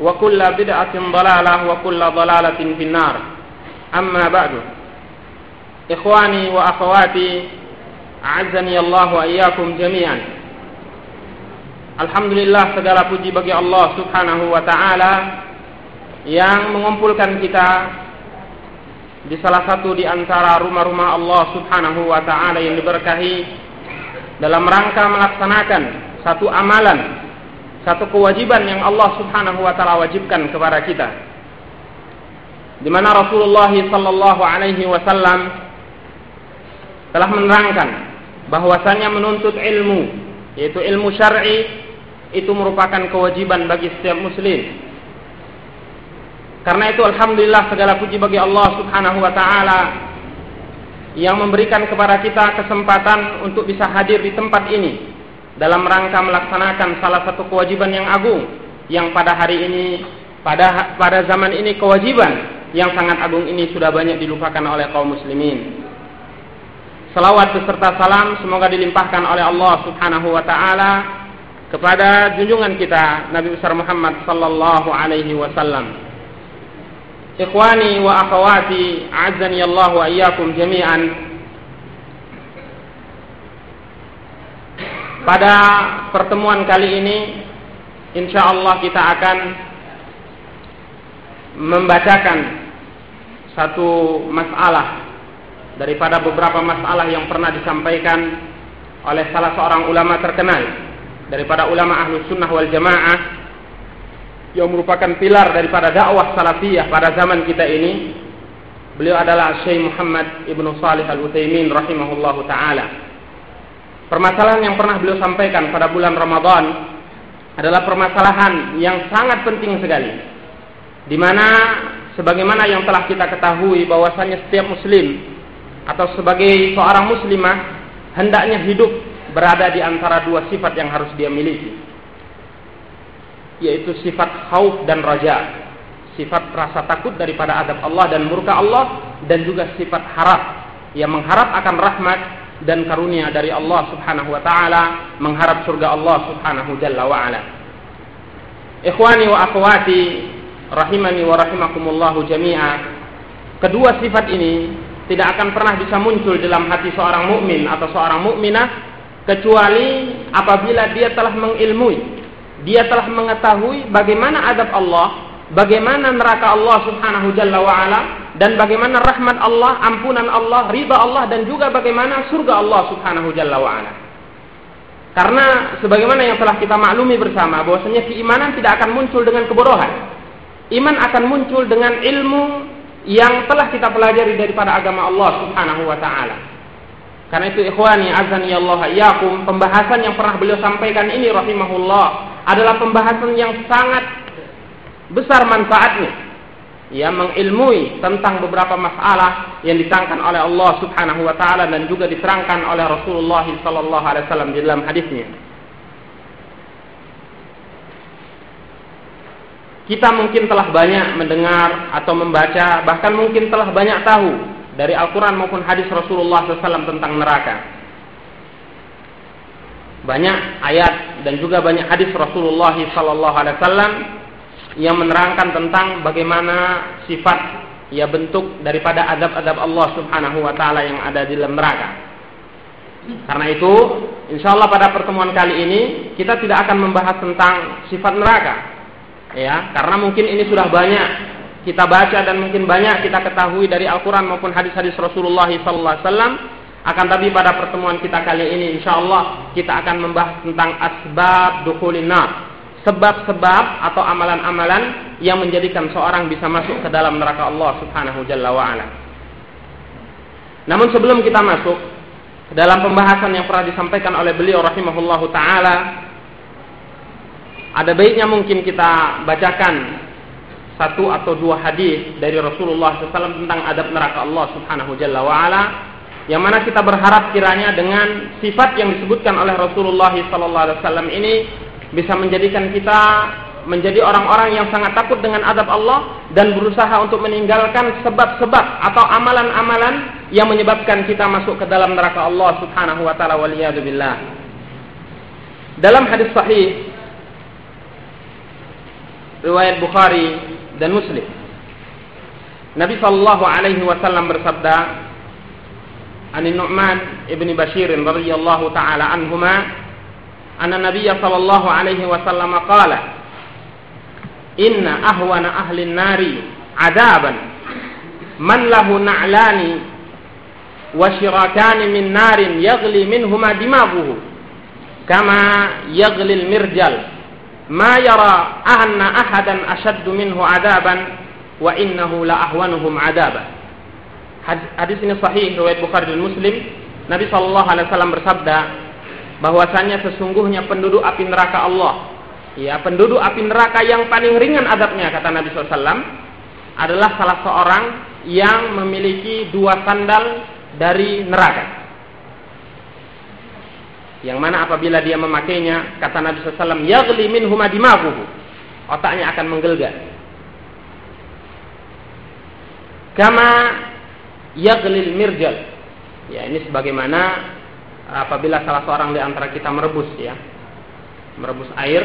وكل بدعة ضلالة وكل ضلالة في النار أما بعد إخواني وأخواتي أعزني الله وإياكم جميعا Alhamdulillah segala puji bagi Allah subhanahu wa ta'ala yang mengumpulkan kita di salah satu di antara rumah-rumah Allah subhanahu wa ta'ala yang diberkahi dalam rangka melaksanakan satu amalan satu kewajiban yang Allah Subhanahu wa taala wajibkan kepada kita. Di mana Rasulullah sallallahu alaihi wasallam telah menerangkan bahwasanya menuntut ilmu yaitu ilmu syar'i itu merupakan kewajiban bagi setiap muslim. Karena itu alhamdulillah segala puji bagi Allah Subhanahu wa taala yang memberikan kepada kita kesempatan untuk bisa hadir di tempat ini dalam rangka melaksanakan salah satu kewajiban yang agung yang pada hari ini pada pada zaman ini kewajiban yang sangat agung ini sudah banyak dilupakan oleh kaum muslimin. Salawat beserta salam semoga dilimpahkan oleh Allah Subhanahu wa taala kepada junjungan kita Nabi besar Muhammad sallallahu alaihi wasallam. Ikhwani wa akhwati, a'azzani Allah wa iyyakum jami'an. Pada pertemuan kali ini insya Allah kita akan membacakan satu masalah daripada beberapa masalah yang pernah disampaikan oleh salah seorang ulama terkenal daripada ulama ahlu sunnah wal jamaah yang merupakan pilar daripada dakwah salafiyah pada zaman kita ini. Beliau adalah Syekh Muhammad Ibnu Salih Al-Utsaimin rahimahullahu taala Permasalahan yang pernah beliau sampaikan pada bulan Ramadan adalah permasalahan yang sangat penting sekali. Di mana sebagaimana yang telah kita ketahui bahwasanya setiap muslim atau sebagai seorang muslimah hendaknya hidup berada di antara dua sifat yang harus dia miliki. Yaitu sifat khauf dan raja. Sifat rasa takut daripada adab Allah dan murka Allah dan juga sifat harap yang mengharap akan rahmat dan karunia dari Allah Subhanahu wa taala, mengharap surga Allah Subhanahu jalla wa ala. Ikhwani wa akhwati rahimani wa rahimakumullah jami'a. Kedua sifat ini tidak akan pernah bisa muncul dalam hati seorang mukmin atau seorang mukminah kecuali apabila dia telah mengilmui, dia telah mengetahui bagaimana adab Allah, bagaimana neraka Allah Subhanahu jalla wa ala dan bagaimana rahmat Allah, ampunan Allah, ridha Allah dan juga bagaimana surga Allah Subhanahu jalla wa ala. Karena sebagaimana yang telah kita maklumi bersama bahwasanya keimanan tidak akan muncul dengan kebodohan. Iman akan muncul dengan ilmu yang telah kita pelajari daripada agama Allah Subhanahu wa taala. Karena itu ikhwani azani Allah yakum pembahasan yang pernah beliau sampaikan ini rahimahullah adalah pembahasan yang sangat besar manfaatnya ya mengilmui tentang beberapa masalah yang ditangkan oleh Allah Subhanahu wa taala dan juga diterangkan oleh Rasulullah sallallahu alaihi wasallam di dalam hadisnya. Kita mungkin telah banyak mendengar atau membaca, bahkan mungkin telah banyak tahu dari Al-Quran maupun hadis Rasulullah SAW tentang neraka. Banyak ayat dan juga banyak hadis Rasulullah SAW yang menerangkan tentang bagaimana sifat ya bentuk daripada adab-adab Allah Subhanahu wa taala yang ada di dalam neraka. Karena itu, insya Allah pada pertemuan kali ini kita tidak akan membahas tentang sifat neraka, ya, karena mungkin ini sudah banyak kita baca dan mungkin banyak kita ketahui dari Al-Quran maupun hadis-hadis Rasulullah SAW. Akan tapi pada pertemuan kita kali ini, insya Allah kita akan membahas tentang asbab dukhulin sebab-sebab atau amalan-amalan yang menjadikan seorang bisa masuk ke dalam neraka Allah Subhanahu Jalla wa ala. Namun sebelum kita masuk dalam pembahasan yang pernah disampaikan oleh beliau rahimahullahu taala ada baiknya mungkin kita bacakan satu atau dua hadis dari Rasulullah SAW tentang adab neraka Allah Subhanahu Jalla wa ala yang mana kita berharap kiranya dengan sifat yang disebutkan oleh Rasulullah SAW ini bisa menjadikan kita menjadi orang-orang yang sangat takut dengan adab Allah dan berusaha untuk meninggalkan sebab-sebab atau amalan-amalan yang menyebabkan kita masuk ke dalam neraka Allah Subhanahu wa taala waliyadzubillah. Dalam hadis sahih riwayat Bukhari dan Muslim. Nabi sallallahu alaihi wasallam bersabda, "An Nu'man ibni Bashir radhiyallahu taala anhuma, anna Nabiy sallallahu alaihi wasallam qala, "Inna ahwana ahli nari adaban man lahu na'lani wa shirakani min narin yaghli minhuma dimaghuhu kama yaghli al-mirjal." ma yara anna ahadan ashaddu minhu adaban wa innahu la ahwanuhum adaban. Hadis ini sahih riwayat Bukhari dan Muslim. Nabi sallallahu alaihi wasallam bersabda bahwasanya sesungguhnya penduduk api neraka Allah. Ya penduduk api neraka yang paling ringan adabnya kata Nabi SAW adalah salah seorang yang memiliki dua sandal dari neraka. Yang mana apabila dia memakainya kata Nabi SAW yagli min humadimaguhu otaknya akan menggelga kama yaglil mirjal ya ini sebagaimana apabila salah seorang di antara kita merebus ya merebus air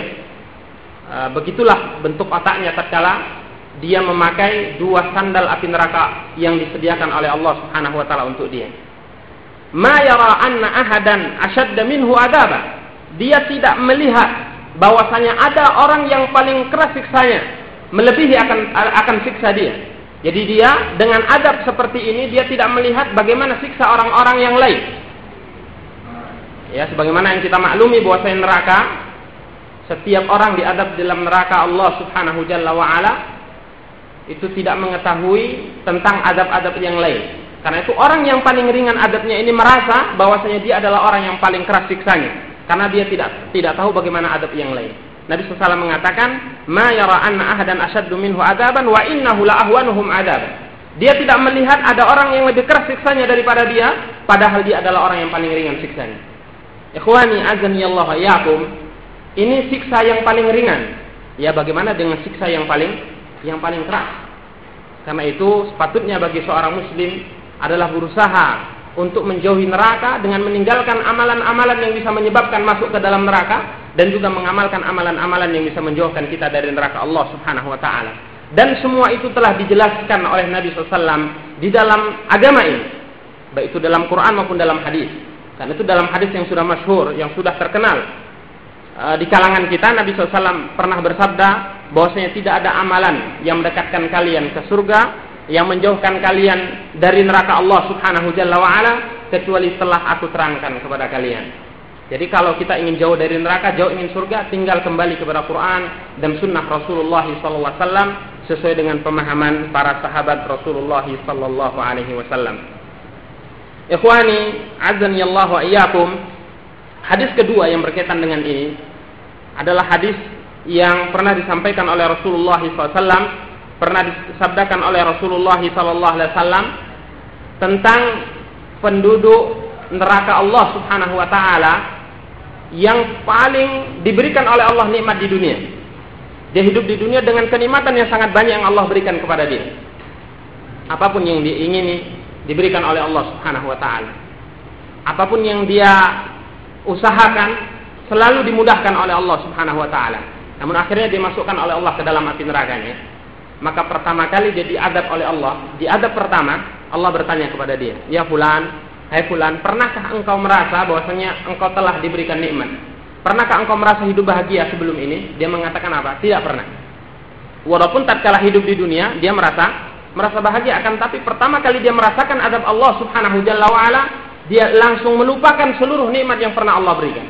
e, begitulah bentuk otaknya tatkala dia memakai dua sandal api neraka yang disediakan oleh Allah Subhanahu wa taala untuk dia ma yara anna ahadan asyadda minhu adaba. Dia tidak melihat bahwasanya ada orang yang paling keras siksanya, melebihi akan akan siksa dia. Jadi dia dengan adab seperti ini dia tidak melihat bagaimana siksa orang-orang yang lain. Ya, sebagaimana yang kita maklumi bahwasanya neraka setiap orang diadab dalam neraka Allah Subhanahu Jalla wa ala itu tidak mengetahui tentang adab-adab yang lain. Karena itu orang yang paling ringan adabnya ini merasa bahwasanya dia adalah orang yang paling keras siksanya. Karena dia tidak tidak tahu bagaimana adab yang lain. Nabi SAW mengatakan, "Ma yara anna ahadan asyaddu minhu adaban wa innahu la ahwanuhum adaban." Dia tidak melihat ada orang yang lebih keras siksanya daripada dia, padahal dia adalah orang yang paling ringan siksanya. Ikhwani azani Allah yakum, ini siksa yang paling ringan. Ya bagaimana dengan siksa yang paling yang paling keras? Karena itu sepatutnya bagi seorang muslim adalah berusaha untuk menjauhi neraka dengan meninggalkan amalan-amalan yang bisa menyebabkan masuk ke dalam neraka dan juga mengamalkan amalan-amalan yang bisa menjauhkan kita dari neraka Allah Subhanahu wa taala. Dan semua itu telah dijelaskan oleh Nabi SAW di dalam agama ini. Baik itu dalam Quran maupun dalam hadis. Karena itu dalam hadis yang sudah masyhur, yang sudah terkenal. Eh, di kalangan kita Nabi SAW pernah bersabda bahwasanya tidak ada amalan yang mendekatkan kalian ke surga yang menjauhkan kalian dari neraka Allah Subhanahu Jalla wa ala kecuali setelah aku terangkan kepada kalian. Jadi kalau kita ingin jauh dari neraka, jauh ingin surga, tinggal kembali kepada Quran dan sunnah Rasulullah SAW sesuai dengan pemahaman para sahabat Rasulullah Wasallam. Ikhwani, azan Allah wa iyyakum. Hadis kedua yang berkaitan dengan ini adalah hadis yang pernah disampaikan oleh Rasulullah SAW pernah disabdakan oleh Rasulullah wasallam tentang penduduk neraka Allah Subhanahu wa taala yang paling diberikan oleh Allah nikmat di dunia. Dia hidup di dunia dengan kenikmatan yang sangat banyak yang Allah berikan kepada dia. Apa pun yang diingini, diberikan oleh Allah Subhanahu wa taala. Apa pun yang dia usahakan selalu dimudahkan oleh Allah Subhanahu wa taala. Namun akhirnya dimasukkan oleh Allah ke dalam api nerakanya. Maka pertama kali dia diadab oleh Allah, diadab pertama Allah bertanya kepada dia, "Ya fulan, hai fulan, pernahkah engkau merasa bahwasanya engkau telah diberikan nikmat? Pernahkah engkau merasa hidup bahagia sebelum ini?" Dia mengatakan apa? Tidak pernah. Walaupun tatkala hidup di dunia dia merasa merasa bahagia akan tapi pertama kali dia merasakan adab Allah Subhanahu wa ala, dia langsung melupakan seluruh nikmat yang pernah Allah berikan.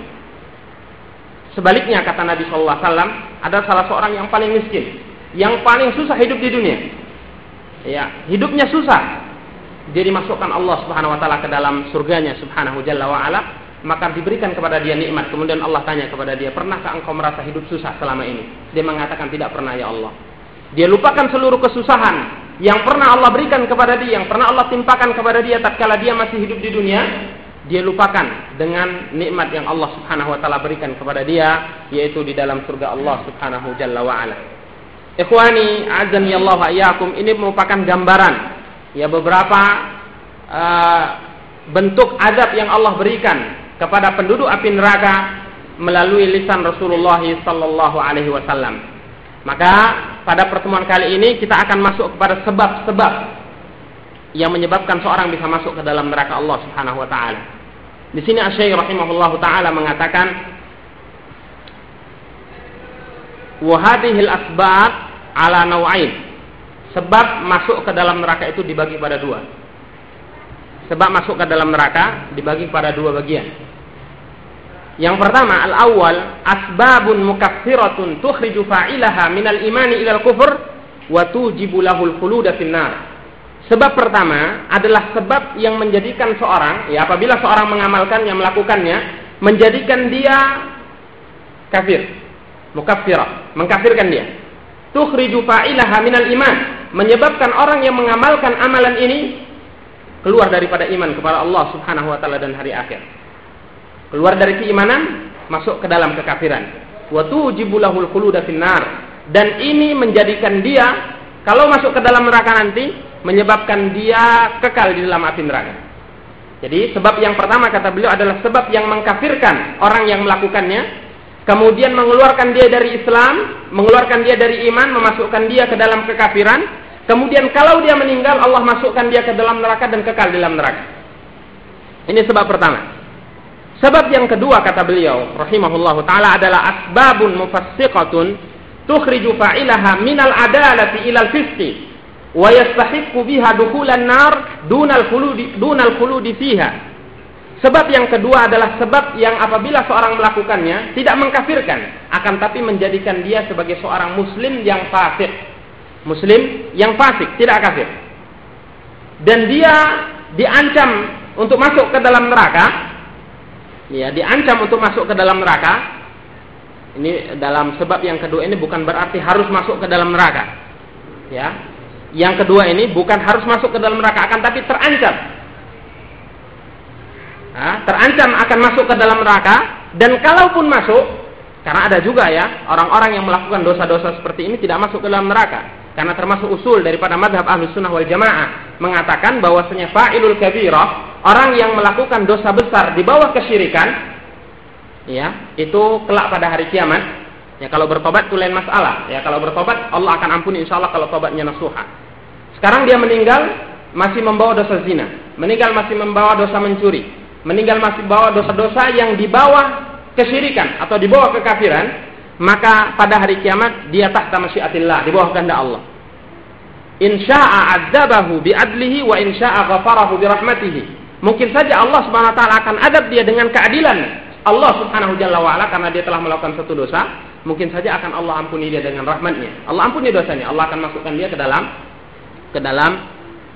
Sebaliknya kata Nabi Shallallahu Alaihi Wasallam ada salah seorang yang paling miskin, yang paling susah hidup di dunia. Ya, hidupnya susah. Dia dimasukkan Allah Subhanahu Wa Taala ke dalam surganya Subhanahu wa ala, maka diberikan kepada dia nikmat. Kemudian Allah tanya kepada dia, pernahkah engkau merasa hidup susah selama ini? Dia mengatakan tidak pernah ya Allah. Dia lupakan seluruh kesusahan yang pernah Allah berikan kepada dia, yang pernah Allah timpakan kepada dia tatkala dia masih hidup di dunia, dia lupakan dengan nikmat yang Allah Subhanahu wa taala berikan kepada dia yaitu di dalam surga Allah Subhanahu jalla wa ala. Ikhwani, azan ya Allah iyyakum ini merupakan gambaran ya beberapa uh, bentuk azab yang Allah berikan kepada penduduk api neraka melalui lisan Rasulullah sallallahu alaihi wasallam. Maka pada pertemuan kali ini kita akan masuk kepada sebab-sebab yang menyebabkan seorang bisa masuk ke dalam neraka Allah Subhanahu wa taala. Di sini Asy-Syaikh rahimahullah taala mengatakan wa hadhil asbab ala nau'ain. Sebab masuk ke dalam neraka itu dibagi pada dua. Sebab masuk ke dalam neraka dibagi pada dua bagian. Yang pertama, al-awwal asbabun mukaffiratun tukhriju fa'ilaha minal imani ilal kufur wa tujibu lahul khuluda finnar. Sebab pertama adalah sebab yang menjadikan seorang, ya apabila seorang mengamalkannya, melakukannya, menjadikan dia kafir, mukaffirah, mengkafirkan dia. Tukhriju fa'ilaha minal iman, menyebabkan orang yang mengamalkan amalan ini keluar daripada iman kepada Allah Subhanahu wa taala dan hari akhir. Keluar dari keimanan, masuk ke dalam kekafiran. Wa tujibu lahul khuluda finnar. Dan ini menjadikan dia kalau masuk ke dalam neraka nanti menyebabkan dia kekal di dalam api neraka. Jadi sebab yang pertama kata beliau adalah sebab yang mengkafirkan orang yang melakukannya, kemudian mengeluarkan dia dari Islam, mengeluarkan dia dari iman, memasukkan dia ke dalam kekafiran, kemudian kalau dia meninggal Allah masukkan dia ke dalam neraka dan kekal di dalam neraka. Ini sebab pertama. Sebab yang kedua kata beliau rahimahullahu taala adalah asbabun mufassiqatun tukhriju fa'ilaha minal adalati ilal fisqi wa yastahiqqu biha dukhulan nar dunal khuludi dunal khuludi fiha. Sebab yang kedua adalah sebab yang apabila seorang melakukannya tidak mengkafirkan, akan tapi menjadikan dia sebagai seorang muslim yang fasik. Muslim yang fasik, tidak kafir. Dan dia diancam untuk masuk ke dalam neraka. Ya, diancam untuk masuk ke dalam neraka. Ini dalam sebab yang kedua ini bukan berarti harus masuk ke dalam neraka. Ya, yang kedua ini bukan harus masuk ke dalam neraka akan tapi terancam. Nah, terancam akan masuk ke dalam neraka dan kalaupun masuk karena ada juga ya orang-orang yang melakukan dosa-dosa seperti ini tidak masuk ke dalam neraka karena termasuk usul daripada madhab ahlu sunnah wal jamaah mengatakan bahwasanya fa'ilul kabirah orang yang melakukan dosa besar di bawah kesyirikan ya itu kelak pada hari kiamat Ya kalau bertobat itu lain masalah. Ya kalau bertobat Allah akan ampuni insya Allah kalau tobatnya nasuha. Sekarang dia meninggal masih membawa dosa zina, meninggal masih membawa dosa mencuri, meninggal masih membawa dosa-dosa yang di bawah kesyirikan atau di bawah kekafiran, maka pada hari kiamat dia tahta masyiatillah, di bawah kehendak Allah. Insya'a adzabahu bi'adlihi wa insya'a ghafarahu birahmatihi. Mungkin saja Allah Subhanahu wa taala akan adab dia dengan keadilan Allah Subhanahu jalla wa ala karena dia telah melakukan satu dosa mungkin saja akan Allah ampuni dia dengan rahmatnya. Allah ampuni dosanya, Allah akan masukkan dia ke dalam ke dalam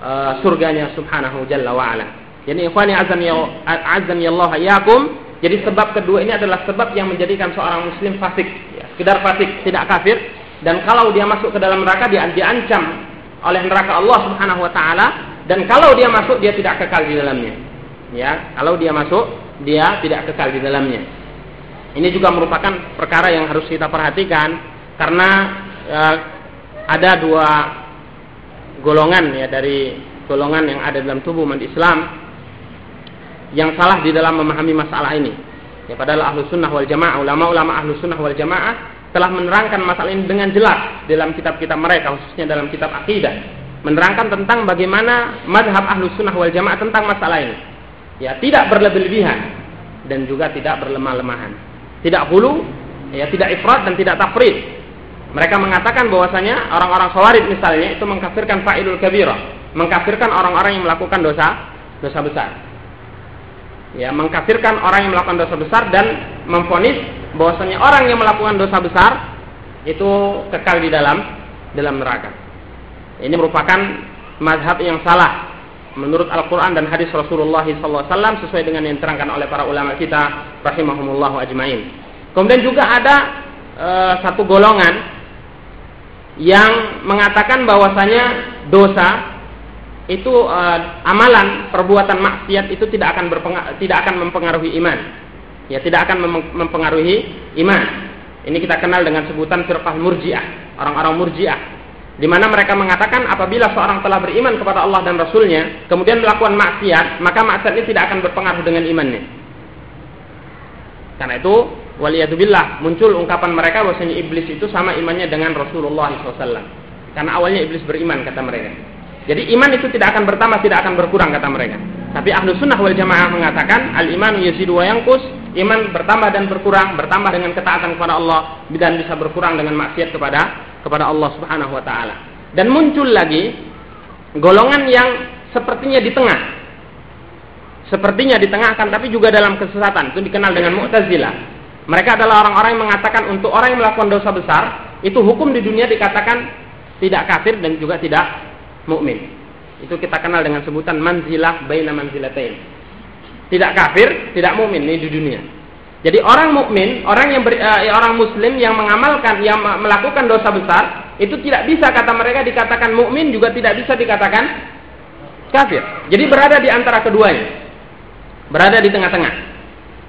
uh, surganya subhanahu jalla wa ala. Jadi ikhwani azan azan ya Allah yakum. Jadi sebab kedua ini adalah sebab yang menjadikan seorang muslim fasik, ya, sekedar fasik, tidak kafir dan kalau dia masuk ke dalam neraka dia diancam oleh neraka Allah Subhanahu wa taala dan kalau dia masuk dia tidak kekal di dalamnya. Ya, kalau dia masuk dia tidak kekal di dalamnya. Ini juga merupakan perkara yang harus kita perhatikan karena e, ada dua golongan ya dari golongan yang ada dalam tubuh umat Islam yang salah di dalam memahami masalah ini. Ya padahal ahlu sunnah wal jamaah, ulama-ulama ahlu sunnah wal jamaah telah menerangkan masalah ini dengan jelas dalam kitab-kitab mereka, khususnya dalam kitab akidah. Menerangkan tentang bagaimana madhab ahlu sunnah wal jamaah tentang masalah ini. Ya, tidak berlebih-lebihan dan juga tidak berlemah-lemahan. Tidak hulu, ya tidak ifrat dan tidak tafrid. Mereka mengatakan bahwasanya orang-orang khawarij misalnya itu mengkafirkan fa'ilul kabirah, mengkafirkan orang-orang yang melakukan dosa dosa besar ya mengkafirkan orang yang melakukan dosa besar dan memfonis bahwasanya orang yang melakukan dosa besar itu kekal di dalam dalam neraka. Ini merupakan mazhab yang salah menurut Al-Quran dan hadis Rasulullah SAW sesuai dengan yang diterangkan oleh para ulama kita rahimahumullah ajmain. Kemudian juga ada e, satu golongan yang mengatakan bahwasanya dosa itu uh, amalan perbuatan maksiat itu tidak akan tidak akan mempengaruhi iman. Ya, tidak akan mem mempengaruhi iman. Ini kita kenal dengan sebutan firqah murjiah, orang-orang murjiah. Di mana mereka mengatakan apabila seorang telah beriman kepada Allah dan Rasulnya, kemudian melakukan maksiat, maka maksiat ini tidak akan berpengaruh dengan imannya. Karena itu, waliyatubillah, muncul ungkapan mereka bahwasanya iblis itu sama imannya dengan Rasulullah SAW. Karena awalnya iblis beriman, kata mereka. Jadi iman itu tidak akan bertambah, tidak akan berkurang kata mereka. Tapi ahlu sunnah wal jamaah mengatakan al iman yazidu wa yanqus, iman bertambah dan berkurang, bertambah dengan ketaatan kepada Allah dan bisa berkurang dengan maksiat kepada kepada Allah Subhanahu wa taala. Dan muncul lagi golongan yang sepertinya di tengah. Sepertinya di tengah kan tapi juga dalam kesesatan. Itu dikenal dengan Mu'tazilah. Mereka adalah orang-orang yang mengatakan untuk orang yang melakukan dosa besar, itu hukum di dunia dikatakan tidak kafir dan juga tidak mukmin. Itu kita kenal dengan sebutan manzilah baina manzilatain. Tidak kafir, tidak mukmin ini di dunia. Jadi orang mukmin, orang yang ber, uh, orang muslim yang mengamalkan yang melakukan dosa besar, itu tidak bisa kata mereka dikatakan mukmin juga tidak bisa dikatakan kafir. Jadi berada di antara keduanya. Berada di tengah-tengah.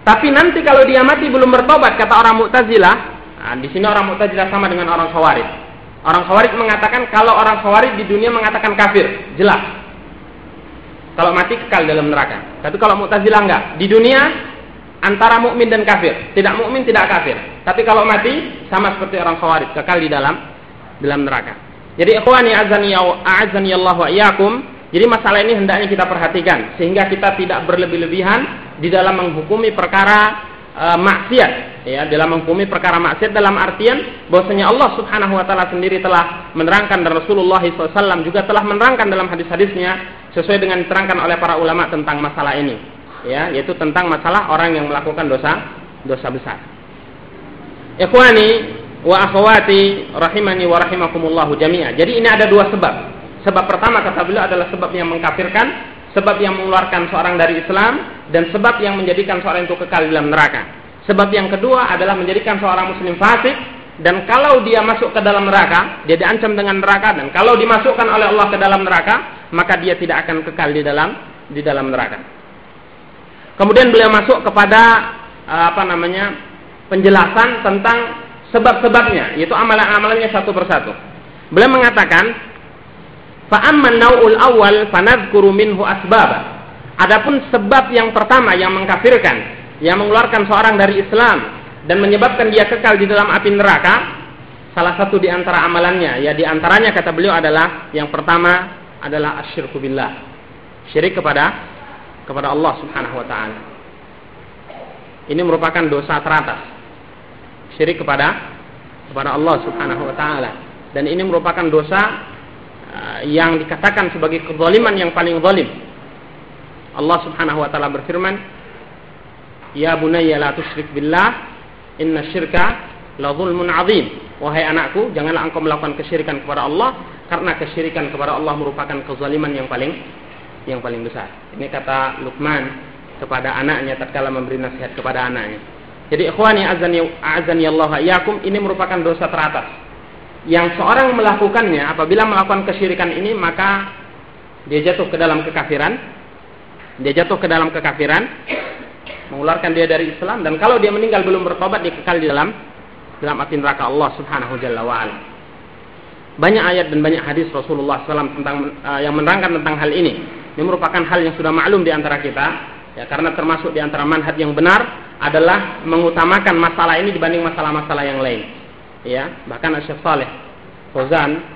Tapi nanti kalau dia mati belum bertobat kata orang Mu'tazilah, nah, di sini orang Mu'tazilah sama dengan orang Khawarij. Orang Khawarij mengatakan kalau orang Khawarij di dunia mengatakan kafir, jelas. Kalau mati kekal dalam neraka. Tapi kalau Mu'tazilah enggak, di dunia antara mukmin dan kafir, tidak mukmin tidak kafir. Tapi kalau mati sama seperti orang Khawarij, kekal di dalam dalam neraka. Jadi ikhwani azani a'azani Allah wa iyyakum, jadi masalah ini hendaknya kita perhatikan sehingga kita tidak berlebih-lebihan di dalam menghukumi perkara e, maksiat ya dalam menghukumi perkara maksiat dalam artian bahwasanya Allah Subhanahu wa taala sendiri telah menerangkan dan Rasulullah SAW juga telah menerangkan dalam hadis-hadisnya sesuai dengan diterangkan oleh para ulama tentang masalah ini ya yaitu tentang masalah orang yang melakukan dosa dosa besar. Ikhwani wa akhwati rahimani wa rahimakumullahu jami'a. Jadi ini ada dua sebab. Sebab pertama kata beliau adalah sebab yang mengkafirkan, sebab yang mengeluarkan seorang dari Islam dan sebab yang menjadikan seorang itu kekal dalam neraka. Sebab yang kedua adalah menjadikan seorang muslim fasik dan kalau dia masuk ke dalam neraka, dia diancam dengan neraka dan kalau dimasukkan oleh Allah ke dalam neraka, maka dia tidak akan kekal di dalam di dalam neraka. Kemudian beliau masuk kepada eh, apa namanya? penjelasan tentang sebab-sebabnya, yaitu amalan-amalannya satu persatu. Beliau mengatakan, "Fa'amman nau'ul awal fanadhkuru minhu asbaba." Adapun sebab yang pertama yang mengkafirkan, yang mengeluarkan seorang dari Islam dan menyebabkan dia kekal di dalam api neraka, salah satu di antara amalannya, ya di antaranya kata beliau adalah yang pertama adalah asyirku billah. Syirik kepada kepada Allah Subhanahu wa taala. Ini merupakan dosa teratas. Syirik kepada kepada Allah Subhanahu wa taala. Dan ini merupakan dosa uh, yang dikatakan sebagai kezaliman yang paling zalim Allah Subhanahu wa taala berfirman, "Ya bunayya la tusyrik billah, inna syirka la zulmun azim." Wahai anakku, janganlah engkau melakukan kesyirikan kepada Allah karena kesyirikan kepada Allah merupakan kezaliman yang paling yang paling besar. Ini kata Luqman kepada anaknya tatkala memberi nasihat kepada anaknya. Jadi ikhwani azani azani Allah iyakum ini merupakan dosa teratas. Yang seorang melakukannya apabila melakukan kesyirikan ini maka dia jatuh ke dalam kekafiran dia jatuh ke dalam kekafiran, mengeluarkan dia dari Islam dan kalau dia meninggal belum bertobat dia kekal di dalam dalam api neraka Allah Subhanahu wa ala. banyak ayat dan banyak hadis Rasulullah SAW tentang uh, yang menerangkan tentang hal ini. Ini merupakan hal yang sudah maklum di antara kita, ya karena termasuk di antara manhaj yang benar adalah mengutamakan masalah ini dibanding masalah-masalah yang lain. Ya, bahkan Syekh Saleh Fauzan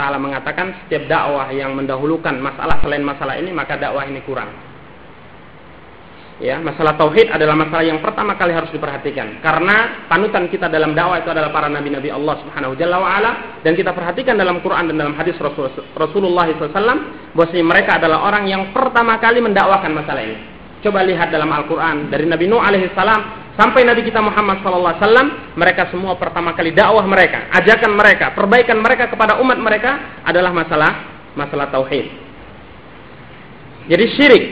taala mengatakan setiap dakwah yang mendahulukan masalah selain masalah ini maka dakwah ini kurang. Ya, masalah tauhid adalah masalah yang pertama kali harus diperhatikan karena panutan kita dalam dakwah itu adalah para nabi-nabi Allah Subhanahu wa taala dan kita perhatikan dalam Quran dan dalam hadis Rasul, Rasulullah SAW bahwasanya mereka adalah orang yang pertama kali mendakwakan masalah ini. Coba lihat dalam Al-Quran dari Nabi Nuh alaihissalam sampai Nabi kita Muhammad SAW, mereka semua pertama kali dakwah mereka, ajakan mereka, perbaikan mereka kepada umat mereka adalah masalah masalah tauhid. Jadi syirik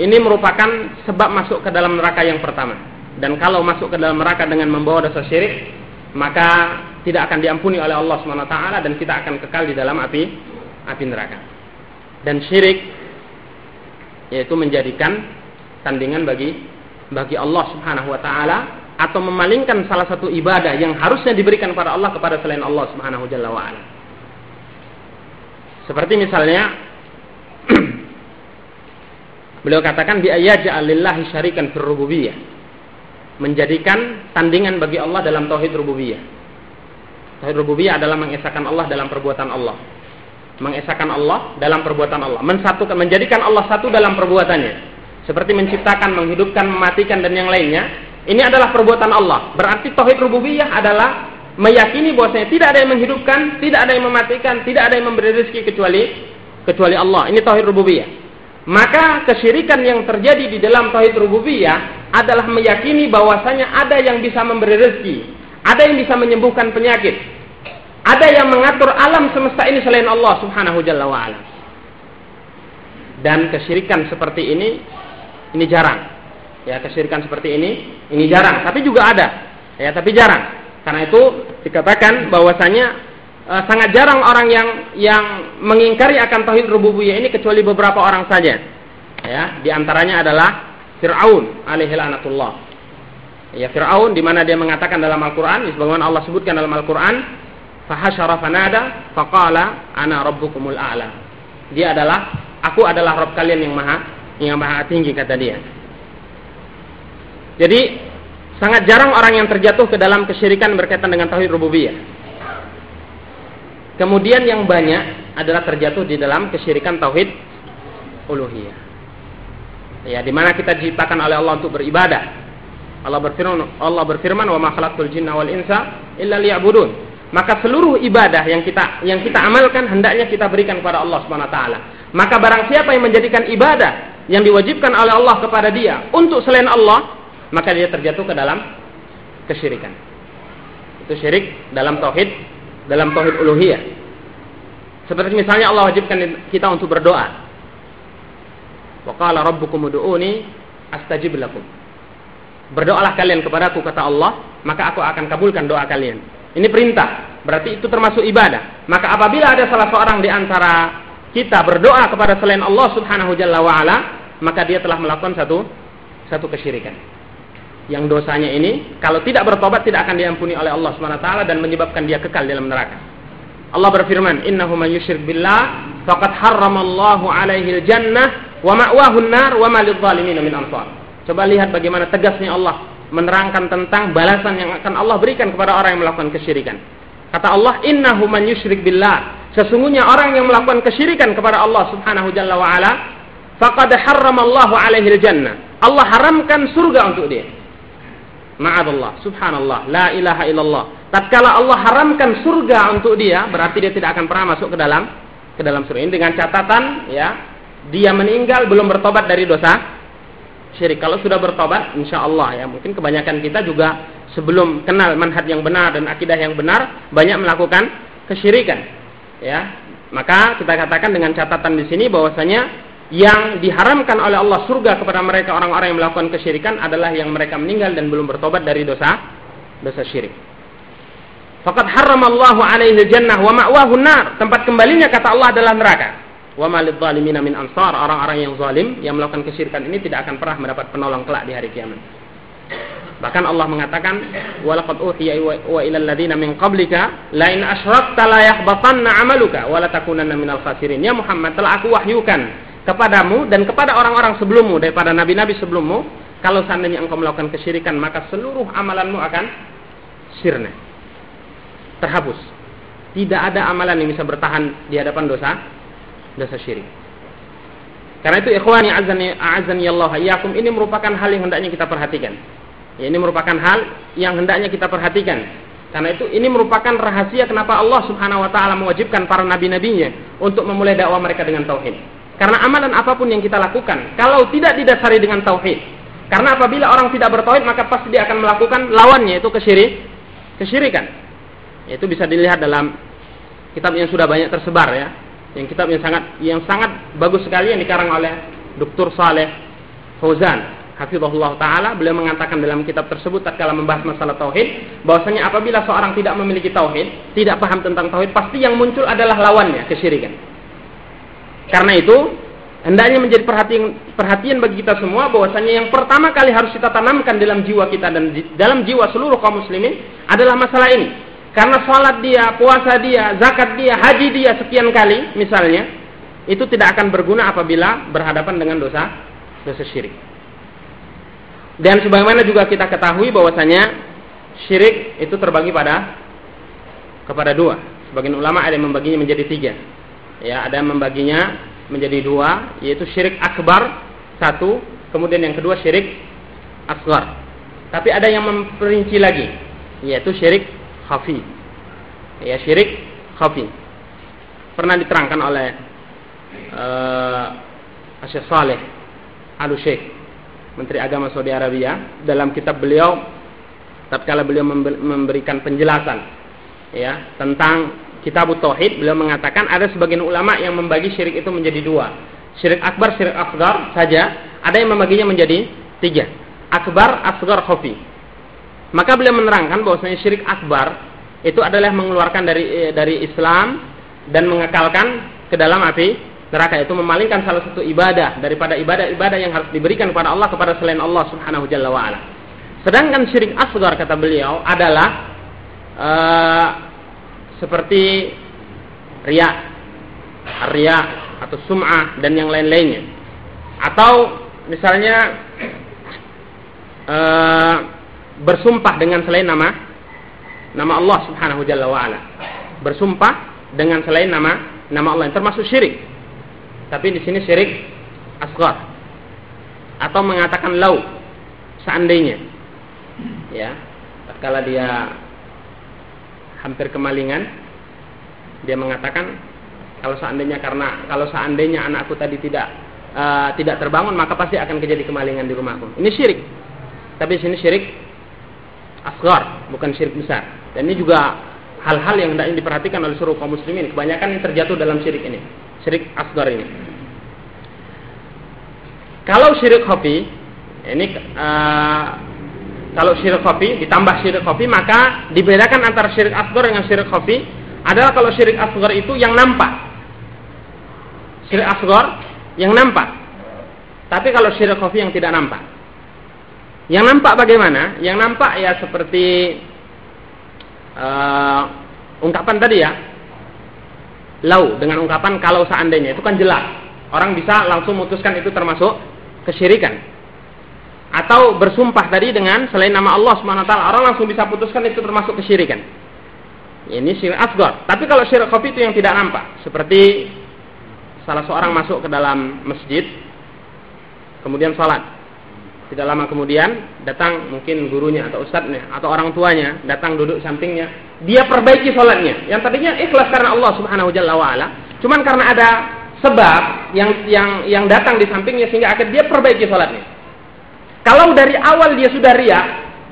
ini merupakan sebab masuk ke dalam neraka yang pertama. Dan kalau masuk ke dalam neraka dengan membawa dosa syirik, maka tidak akan diampuni oleh Allah SWT dan kita akan kekal di dalam api api neraka. Dan syirik yaitu menjadikan tandingan bagi bagi Allah Subhanahu wa taala atau memalingkan salah satu ibadah yang harusnya diberikan kepada Allah kepada selain Allah Subhanahu wa taala. Seperti misalnya Beliau katakan bi lillahi syarikan fir rububiyah. Menjadikan tandingan bagi Allah dalam tauhid rububiyah. Tauhid rububiyah adalah mengesahkan Allah dalam perbuatan Allah. Mengesahkan Allah dalam perbuatan Allah. Mensatukan menjadikan Allah satu dalam perbuatannya. Seperti menciptakan, menghidupkan, mematikan dan yang lainnya. Ini adalah perbuatan Allah. Berarti tauhid rububiyah adalah meyakini bahwasanya tidak ada yang menghidupkan, tidak ada yang mematikan, tidak ada yang memberi rezeki kecuali kecuali Allah. Ini tauhid rububiyah. Maka kesyirikan yang terjadi di dalam tauhid rububiyah adalah meyakini bahwasanya ada yang bisa memberi rezeki, ada yang bisa menyembuhkan penyakit, ada yang mengatur alam semesta ini selain Allah Subhanahu wa ala. Dan kesyirikan seperti ini ini jarang. Ya, kesyirikan seperti ini ini jarang, tapi juga ada. Ya, tapi jarang. Karena itu dikatakan bahwasanya uh, sangat jarang orang yang yang mengingkari akan tauhid rububiyah ini kecuali beberapa orang saja. Ya, di antaranya adalah Firaun alaihi lanatullah. Ya Firaun di mana dia mengatakan dalam Al-Qur'an, sebagaimana Allah sebutkan dalam Al-Qur'an, fahasyara fanada faqala ana rabbukumul a'la. Dia adalah aku adalah Rabb kalian yang maha yang maha tinggi kata dia. Jadi sangat jarang orang yang terjatuh ke dalam kesyirikan berkaitan dengan tauhid rububiyah. Kemudian yang banyak adalah terjatuh di dalam kesyirikan tauhid uluhiyah. Ya, di mana kita diciptakan oleh Allah untuk beribadah. Allah berfirman, Allah berfirman, "Wa ma khalaqtul jinna wal insa illa liya'budun." Maka seluruh ibadah yang kita yang kita amalkan hendaknya kita berikan kepada Allah Subhanahu wa taala. Maka barang siapa yang menjadikan ibadah yang diwajibkan oleh Allah kepada dia untuk selain Allah, maka dia terjatuh ke dalam kesyirikan. Itu syirik dalam tauhid dalam tauhid uluhiyah. Seperti misalnya Allah wajibkan kita untuk berdoa. Wa qala rabbukum ud'uni astajib lakum. Berdoalah kalian kepadaku kata Allah, maka aku akan kabulkan doa kalian. Ini perintah, berarti itu termasuk ibadah. Maka apabila ada salah seorang di antara kita berdoa kepada selain Allah Subhanahu wa maka dia telah melakukan satu satu kesyirikan yang dosanya ini kalau tidak bertobat tidak akan diampuni oleh Allah SWT dan menyebabkan dia kekal dalam neraka. Allah berfirman, "Innahu man yusyrik billah faqad harramallahu alaihi jannah wa ma'wahu an-nar wa ma lidh-dhalimin min ansar." Coba lihat bagaimana tegasnya Allah menerangkan tentang balasan yang akan Allah berikan kepada orang yang melakukan kesyirikan. Kata Allah, "Innahu man yusyrik billah." Sesungguhnya orang yang melakukan kesyirikan kepada Allah Subhanahu jalla wa ala, faqad harramallahu alaihi jannah. Allah haramkan surga untuk dia. Ma'adallah, subhanallah, la ilaha illallah. Tatkala Allah haramkan surga untuk dia, berarti dia tidak akan pernah masuk ke dalam ke dalam surga ini dengan catatan ya, dia meninggal belum bertobat dari dosa syirik. Kalau sudah bertobat, insya Allah ya, mungkin kebanyakan kita juga sebelum kenal manhaj yang benar dan akidah yang benar, banyak melakukan kesyirikan. Ya, maka kita katakan dengan catatan di sini bahwasanya yang diharamkan oleh Allah surga kepada mereka orang-orang yang melakukan kesyirikan adalah yang mereka meninggal dan belum bertobat dari dosa dosa syirik. Fakat haram Allah alaihi jannah wa ma'wahu nar. Tempat kembalinya kata Allah adalah neraka. Wa malid zalimina min ansar. Orang-orang yang zalim yang melakukan kesyirikan ini tidak akan pernah mendapat penolong kelak di hari kiamat. Bahkan Allah mengatakan, "Walaqad uhiya wa ilal ladzina min qablika la in asyrakta la yahbatanna 'amaluka wa la takunanna minal khasirin." Ya Muhammad, telah aku wahyukan kepadamu dan kepada orang-orang sebelummu daripada nabi-nabi sebelummu, kalau seandainya engkau melakukan kesyirikan, maka seluruh amalanmu akan sirna. Terhapus. Tidak ada amalan yang bisa bertahan di hadapan dosa dosa syirik. Karena itu ikhwani azani azani Allah iyyakum ini merupakan hal yang hendaknya kita perhatikan. Ya, ini merupakan hal yang hendaknya kita perhatikan. Karena itu ini merupakan rahasia kenapa Allah Subhanahu wa taala mewajibkan para nabi-nabinya untuk memulai dakwah mereka dengan tauhid. Karena amalan apa pun yang kita lakukan, kalau tidak didasari dengan tauhid, karena apabila orang tidak bertauhid maka pasti dia akan melakukan lawannya itu kesyirik, kesyirikan. Itu bisa dilihat dalam kitab yang sudah banyak tersebar ya. Yang kitab yang sangat yang sangat bagus sekali yang dikarang oleh Dr. Saleh Fauzan hafizahullah taala beliau mengatakan dalam kitab tersebut tatkala membahas masalah tauhid bahwasanya apabila seorang tidak memiliki tauhid, tidak paham tentang tauhid, pasti yang muncul adalah lawannya, kesyirikan. Karena itu, hendaknya menjadi perhatian perhatian bagi kita semua bahwasanya yang pertama kali harus kita tanamkan dalam jiwa kita dan di, dalam jiwa seluruh kaum muslimin adalah masalah ini. Karena sholat dia, puasa dia, zakat dia, haji dia sekian kali misalnya, itu tidak akan berguna apabila berhadapan dengan dosa dosa syirik. Dan sebagaimana juga kita ketahui bahwasanya syirik itu terbagi pada kepada dua. Sebagian ulama ada yang membaginya menjadi tiga. Ya, ada yang membaginya menjadi dua, yaitu syirik akbar satu, kemudian yang kedua syirik asgar. Tapi ada yang memperinci lagi, yaitu syirik khafi. Ya, syirik khafi. Pernah diterangkan oleh uh, Asyik Saleh Al-Syekh Menteri Agama Saudi Arabia dalam kitab beliau tatkala beliau memberikan penjelasan ya tentang kitab tauhid beliau mengatakan ada sebagian ulama yang membagi syirik itu menjadi dua. Syirik akbar syirik asgar saja ada yang membaginya menjadi tiga. Akbar asgar khafi. Maka beliau menerangkan bahwasanya syirik akbar itu adalah mengeluarkan dari eh, dari Islam dan mengekalkan ke dalam api neraka. Itu memalingkan salah satu ibadah daripada ibadah-ibadah yang harus diberikan kepada Allah kepada selain Allah Subhanahu Jalla wa. Sedangkan syirik asgar kata beliau adalah uh, seperti ria, ria atau sum'ah dan yang lain-lainnya. Atau misalnya uh, bersumpah dengan selain nama nama Allah Subhanahu Jalla wa ala. Bersumpah dengan selain nama nama Allah yang termasuk syirik. Tapi di sini syirik asghar. Atau mengatakan lau seandainya. Ya. Tatkala dia hampir kemalingan dia mengatakan kalau seandainya karena kalau seandainya anakku tadi tidak uh, tidak terbangun maka pasti akan terjadi kemalingan di rumahku. Ini syirik. Tapi sini syirik asghar, bukan syirik besar. Dan ini juga hal-hal yang tidak diperhatikan oleh seluruh kaum muslimin. Kebanyakan yang terjatuh dalam syirik ini syirik asgar ini. Kalau syirik kopi, ini uh, kalau syirik kopi ditambah syirik kopi maka dibedakan antara syirik asgar dengan syirik kopi adalah kalau syirik asgar itu yang nampak. Syirik asgar yang nampak. Tapi kalau syirik kopi yang tidak nampak. Yang nampak bagaimana? Yang nampak ya seperti uh, ungkapan tadi ya, lau dengan ungkapan kalau seandainya itu kan jelas orang bisa langsung memutuskan itu termasuk kesyirikan atau bersumpah tadi dengan selain nama Allah swt orang langsung bisa putuskan itu termasuk kesyirikan ini syirik asgar tapi kalau syirik kopi itu yang tidak nampak seperti salah seorang masuk ke dalam masjid kemudian sholat tidak lama kemudian datang mungkin gurunya atau ustadznya atau orang tuanya datang duduk sampingnya. Dia perbaiki sholatnya. Yang tadinya ikhlas karena Allah Subhanahu Jalla wa'ala. Cuman karena ada sebab yang yang yang datang di sampingnya sehingga akhirnya dia perbaiki sholatnya. Kalau dari awal dia sudah riak,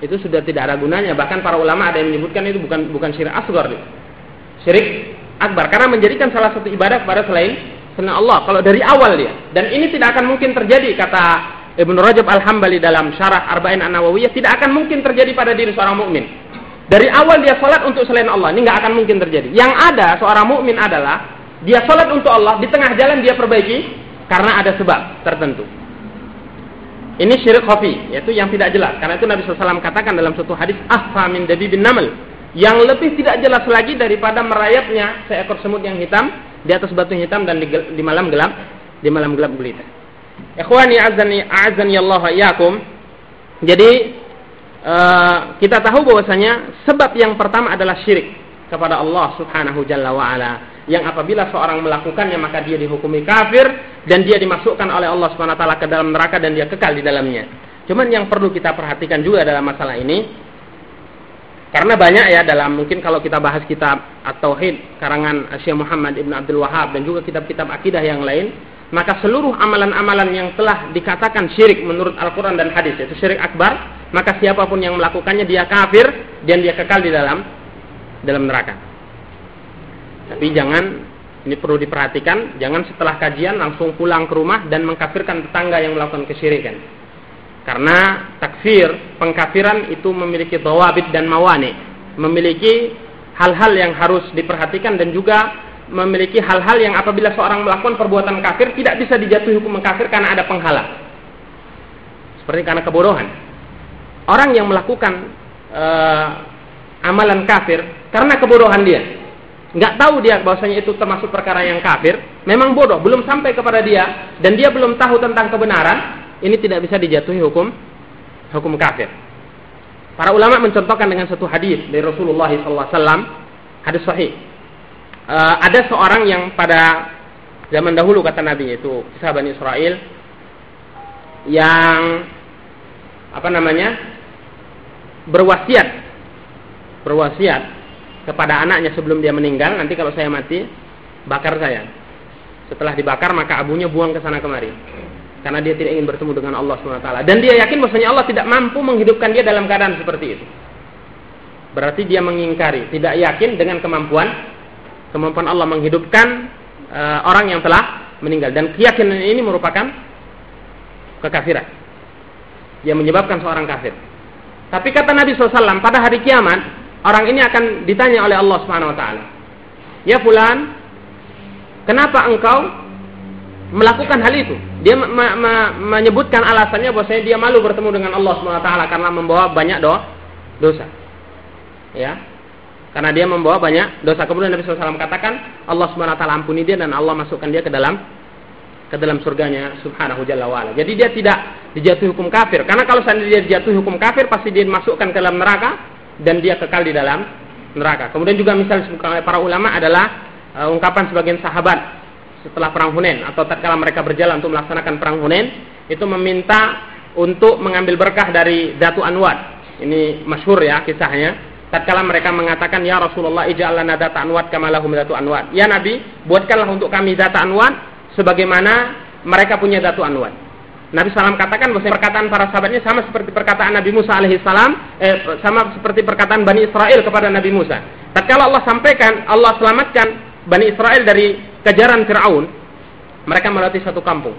itu sudah tidak ada gunanya. Bahkan para ulama ada yang menyebutkan itu bukan bukan syirik asgar, syirik akbar karena menjadikan salah satu ibadah kepada selain selain Allah. Kalau dari awal dia dan ini tidak akan mungkin terjadi kata Ibnu Rajab Al-Hambali dalam syarah Arba'in An-Nawawiyah tidak akan mungkin terjadi pada diri seorang mukmin. Dari awal dia salat untuk selain Allah, ini nggak akan mungkin terjadi. Yang ada seorang mukmin adalah dia salat untuk Allah, di tengah jalan dia perbaiki karena ada sebab tertentu. Ini syirik khafi, yaitu yang tidak jelas. Karena itu Nabi SAW katakan dalam suatu hadis, ahfa min dabi bin namal. Yang lebih tidak jelas lagi daripada merayapnya seekor semut yang hitam di atas batu hitam dan di, di malam gelap, di malam gelap gulita. Ikhwani azani azani Allah yakum. Jadi uh, kita tahu bahwasanya sebab yang pertama adalah syirik kepada Allah Subhanahu Jalla wa ala yang apabila seorang melakukannya maka dia dihukumi kafir dan dia dimasukkan oleh Allah Subhanahu wa taala ke dalam neraka dan dia kekal di dalamnya. Cuman yang perlu kita perhatikan juga dalam masalah ini karena banyak ya dalam mungkin kalau kita bahas kitab At-Tauhid karangan Syekh Muhammad Ibn Abdul Wahab dan juga kitab-kitab akidah yang lain, maka seluruh amalan-amalan yang telah dikatakan syirik menurut Al-Qur'an dan hadis itu syirik akbar, maka siapa pun yang melakukannya dia kafir dan dia kekal di dalam dalam neraka. Tapi jangan ini perlu diperhatikan, jangan setelah kajian langsung pulang ke rumah dan mengkafirkan tetangga yang melakukan kesyirikan. Karena takfir, pengkafiran itu memiliki dawabit dan mawani, memiliki hal-hal yang harus diperhatikan dan juga memiliki hal-hal yang apabila seorang melakukan perbuatan kafir tidak bisa dijatuhi hukum mengkafir karena ada penghalang. Seperti karena kebodohan. Orang yang melakukan uh, amalan kafir karena kebodohan dia, nggak tahu dia bahwasanya itu termasuk perkara yang kafir, memang bodoh, belum sampai kepada dia. Dan dia belum tahu tentang kebenaran, ini tidak bisa dijatuhi hukum hukum kafir. Para ulama mencontohkan dengan satu hadis dari Rasulullah SAW, hadis sahih. Uh, ada seorang yang pada zaman dahulu kata Nabi itu kisah Bani Israel yang apa namanya berwasiat. Berwasiat kepada anaknya sebelum dia meninggal, nanti kalau saya mati, bakar saya. Setelah dibakar, maka abunya buang ke sana kemari. Karena dia tidak ingin bertemu dengan Allah SWT. Dan dia yakin bahwasanya Allah tidak mampu menghidupkan dia dalam keadaan seperti itu. Berarti dia mengingkari, tidak yakin dengan kemampuan kemampuan Allah menghidupkan uh, orang yang telah meninggal. Dan keyakinan ini merupakan kekafiran. Yang menyebabkan seorang kafir. Tapi kata Nabi SAW, pada hari kiamat, orang ini akan ditanya oleh Allah Subhanahu wa taala. Ya fulan, kenapa engkau melakukan hal itu? Dia menyebutkan alasannya bahwa dia malu bertemu dengan Allah Subhanahu wa taala karena membawa banyak do dosa. Ya. Karena dia membawa banyak dosa. Kemudian Nabi SAW katakan, Allah Subhanahu wa taala ampuni dia dan Allah masukkan dia ke dalam ke dalam surganya subhanahu jalla wa'ala. Jadi dia tidak dijatuhi hukum kafir. Karena kalau seandainya dia dijatuhi hukum kafir, pasti dia dimasukkan ke dalam neraka dan dia kekal di dalam neraka. Kemudian juga misal oleh para ulama adalah uh, ungkapan sebagian sahabat setelah perang Hunain atau tatkala mereka berjalan untuk melaksanakan perang Hunain itu meminta untuk mengambil berkah dari Datu Anwar. Ini masyhur ya kisahnya. Tatkala mereka mengatakan ya Rasulullah ij'al lana data anwat kama lahum datu anwat. Ya Nabi, buatkanlah untuk kami data anwat sebagaimana mereka punya datu anwat. Nabi SAW katakan bahwa perkataan para sahabatnya sama seperti perkataan Nabi Musa alaihissalam, eh, sama seperti perkataan Bani Israel kepada Nabi Musa. Tatkala Allah sampaikan, Allah selamatkan Bani Israel dari kejaran Fir'aun, mereka melewati satu kampung.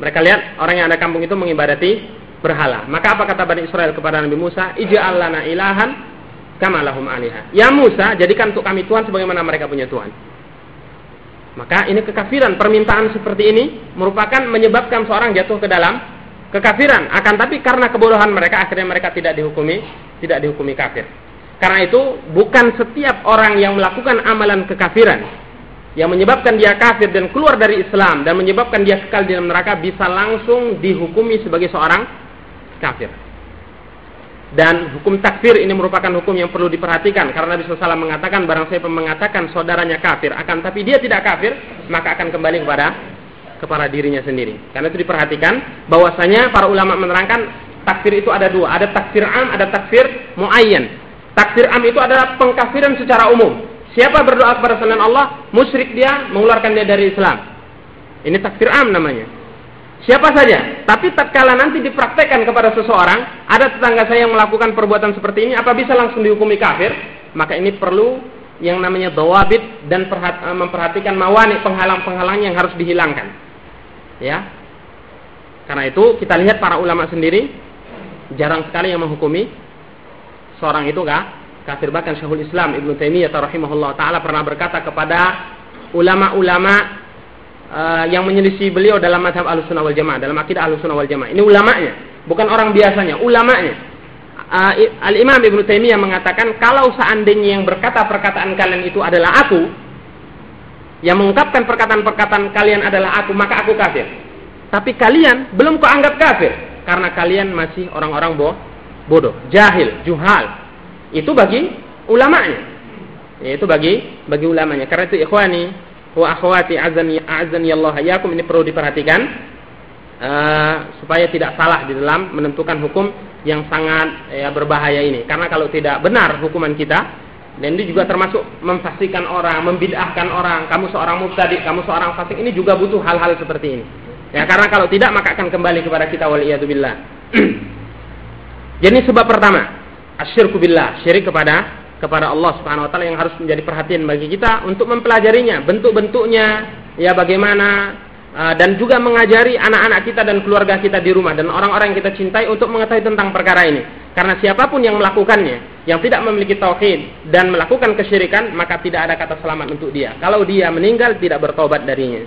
Mereka lihat orang yang ada kampung itu mengibadati berhala. Maka apa kata Bani Israel kepada Nabi Musa? Ija'al ilahan kama lahum aliha. Ya Musa, jadikan untuk kami Tuhan sebagaimana mereka punya Tuhan. Maka ini kekafiran. Permintaan seperti ini merupakan menyebabkan seorang jatuh ke dalam kekafiran. Akan tapi karena kebodohan mereka akhirnya mereka tidak dihukumi tidak dihukumi kafir. Karena itu bukan setiap orang yang melakukan amalan kekafiran yang menyebabkan dia kafir dan keluar dari Islam dan menyebabkan dia kekal di dalam neraka bisa langsung dihukumi sebagai seorang kafir. Dan hukum takfir ini merupakan hukum yang perlu diperhatikan karena Nabi SAW mengatakan barang siapa mengatakan saudaranya kafir akan tapi dia tidak kafir maka akan kembali kepada kepada dirinya sendiri. Karena itu diperhatikan bahwasanya para ulama menerangkan takfir itu ada dua, ada takfir am, ada takfir muayyan. Takfir am itu adalah pengkafiran secara umum. Siapa berdoa kepada selain Allah, musyrik dia, mengeluarkan dia dari Islam. Ini takfir am namanya. Siapa saja. Tapi tatkala nanti dipraktekkan kepada seseorang, ada tetangga saya yang melakukan perbuatan seperti ini, apa bisa langsung dihukumi kafir? Maka ini perlu yang namanya dawabit dan eh, memperhatikan mawani penghalang-penghalang yang harus dihilangkan. Ya. Karena itu kita lihat para ulama sendiri jarang sekali yang menghukumi seorang itu kah? Kafir bahkan Syekhul Islam Ibnu Taimiyah rahimahullah taala pernah berkata kepada ulama-ulama uh, yang menyelisih beliau dalam madhab Ahlussunnah wal Jamaah, dalam akidah Ahlussunnah wal Jamaah. Ini ulamanya, bukan orang biasanya, ulamanya. Uh, Al-Imam Ibnu Taimiyah mengatakan kalau seandainya yang berkata perkataan kalian itu adalah aku, yang mengungkapkan perkataan-perkataan kalian adalah aku, maka aku kafir. Tapi kalian belum kau anggap kafir karena kalian masih orang-orang bo bodoh, jahil, juhal. Itu bagi ulamanya. Itu bagi bagi ulamanya. Karena itu ikhwani wa akhwati azani azani Allah yakum ini perlu diperhatikan uh, supaya tidak salah di dalam menentukan hukum yang sangat ya, berbahaya ini. Karena kalau tidak benar hukuman kita dan ini juga termasuk memfastikan orang, membid'ahkan orang, kamu seorang mubtadi, kamu seorang fasik ini juga butuh hal-hal seperti ini. Ya, karena kalau tidak maka akan kembali kepada kita wal billah. Jadi sebab pertama, asyirku billah, syirik kepada kepada Allah Subhanahu wa taala yang harus menjadi perhatian bagi kita untuk mempelajarinya, bentuk-bentuknya, ya bagaimana uh, dan juga mengajari anak-anak kita dan keluarga kita di rumah dan orang-orang yang kita cintai untuk mengetahui tentang perkara ini. Karena siapa pun yang melakukannya, yang tidak memiliki tauhid dan melakukan kesyirikan, maka tidak ada kata selamat untuk dia. Kalau dia meninggal tidak bertobat darinya.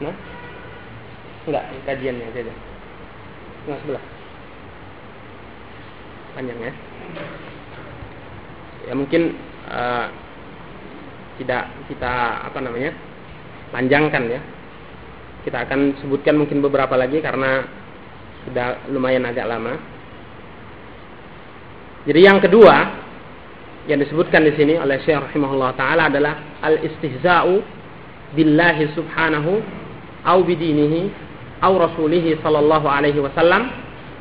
Nah, Enggak, kajiannya saja. Setengah sebelah. Panjang ya. Ya mungkin uh, tidak kita apa namanya panjangkan ya. Kita akan sebutkan mungkin beberapa lagi karena sudah lumayan agak lama. Jadi yang kedua yang disebutkan di sini oleh Syekh rahimahullah taala adalah al-istihza'u billahi subhanahu au bidinihi أو رسوله sallallahu alaihi wasallam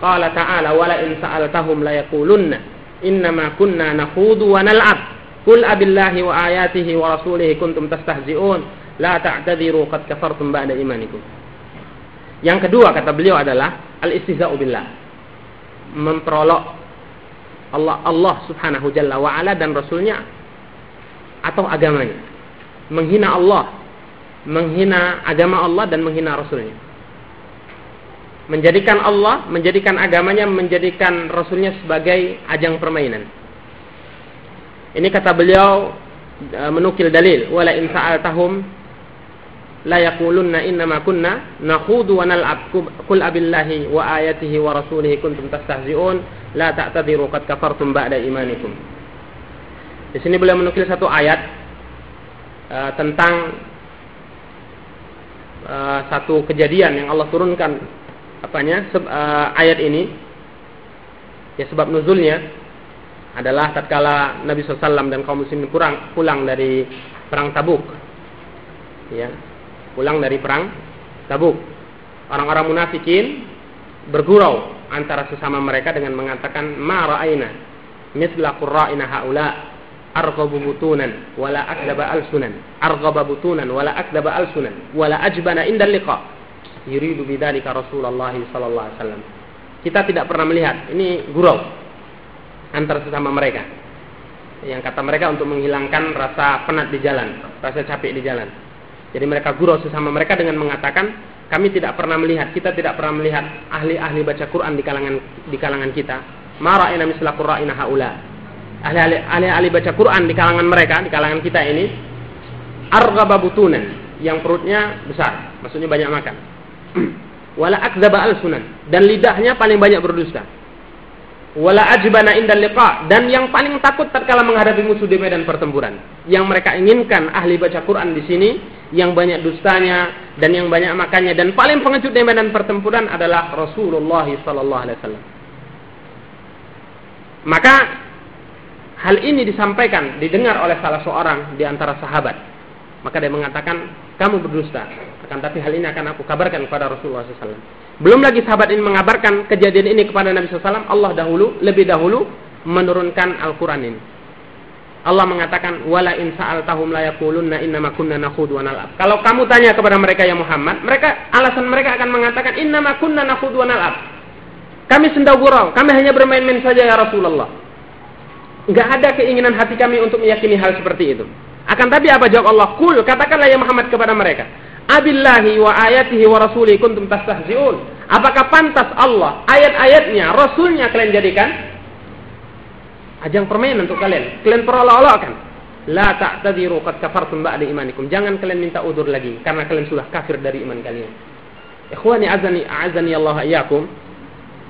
qala ta'ala wala in sa'altahum la yaqulunna innama kunna nakhudu wa nal'ab. Qul abillahi wa ayatihi wa rasulihi kuntum tastahzi'un. La ta'tadiru qad kafartum ba'da imanikum. Yang kedua kata beliau adalah al-istihza'u billah. Memperolok Allah Allah Subhanahu jalla wa ala dan rasulnya atau agamanya. Menghina Allah menghina agama Allah dan menghina Rasulnya menjadikan Allah, menjadikan agamanya, menjadikan Rasulnya sebagai ajang permainan. Ini kata beliau e, menukil dalil, wala in sa'altahum la yaqulunna innama kunna nakhudu wa nal'ab qul abillahi wa ayatihi wa rasulihi kuntum tastahzi'un la ta'tadiru qad kafartum ba'da imanikum. Di sini beliau menukil satu ayat uh, tentang uh, satu kejadian yang Allah turunkan apanya? Seb, uh, ayat ini. Ya sebab nuzulnya adalah tatkala Nabi SAW dan kaum muslimin pulang pulang dari perang Tabuk. Ya pulang dari perang Tabuk. Orang-orang munafikin bergurau antara sesama mereka dengan mengatakan ma ra'aina mithla qurra'ina haula arghabu butunan wala akdaba alsunan arghaba butunan wala akdaba alsunan wala ajbana indal liqa yuridu bidzalika Rasulullah sallallahu alaihi wasallam. Kita tidak pernah melihat ini gurau antara sesama mereka. Yang kata mereka untuk menghilangkan rasa penat di jalan, rasa capek di jalan. Jadi mereka gurau sesama mereka dengan mengatakan kami tidak pernah melihat, kita tidak pernah melihat ahli-ahli baca Quran di kalangan di kalangan kita. Mara'ina misla qurra'ina haula. Ahli-ahli ahli baca Quran di kalangan mereka, di kalangan kita ini arghaba butunan, yang perutnya besar, maksudnya banyak makan wala akdzaba al-sunan dan lidahnya paling banyak berdusta. Wala ajbana indal liqa dan yang paling takut tatkala menghadapi musuh di medan pertempuran. Yang mereka inginkan ahli baca Quran di sini yang banyak dustanya dan yang banyak makannya dan paling pengecut di medan pertempuran adalah Rasulullah sallallahu alaihi wasallam. Maka hal ini disampaikan, didengar oleh salah seorang di antara sahabat. Maka dia mengatakan, kamu berdusta. Akan tapi hal ini akan aku kabarkan kepada Rasulullah SAW. Belum lagi sahabat ini mengabarkan kejadian ini kepada Nabi SAW. Allah dahulu, lebih dahulu menurunkan Al-Quran ini. Allah mengatakan wala in sa'altahum la yaqulunna innama kunna nakhudhu wa nal'ab. Kalau kamu tanya kepada mereka ya Muhammad, mereka alasan mereka akan mengatakan innama kunna nakhudhu wa. Kami senda gurau, kami hanya bermain-main saja ya Rasulullah. Enggak ada keinginan hati kami untuk meyakini hal seperti itu. Akan tapi apa jawab Allah? Kul, katakanlah ya Muhammad kepada mereka abillahi wa ayatihi wa rasuli kuntum tastahzi'un. Apakah pantas Allah, ayat-ayatnya, rasulnya kalian jadikan Ajang permainan untuk kalian. Kalian perolok kan? La ta'tadiru qad kafartum ba'da imanikum. Jangan kalian minta udur lagi karena kalian sudah kafir dari iman kalian. Ikhwani azani azani Allah iyyakum.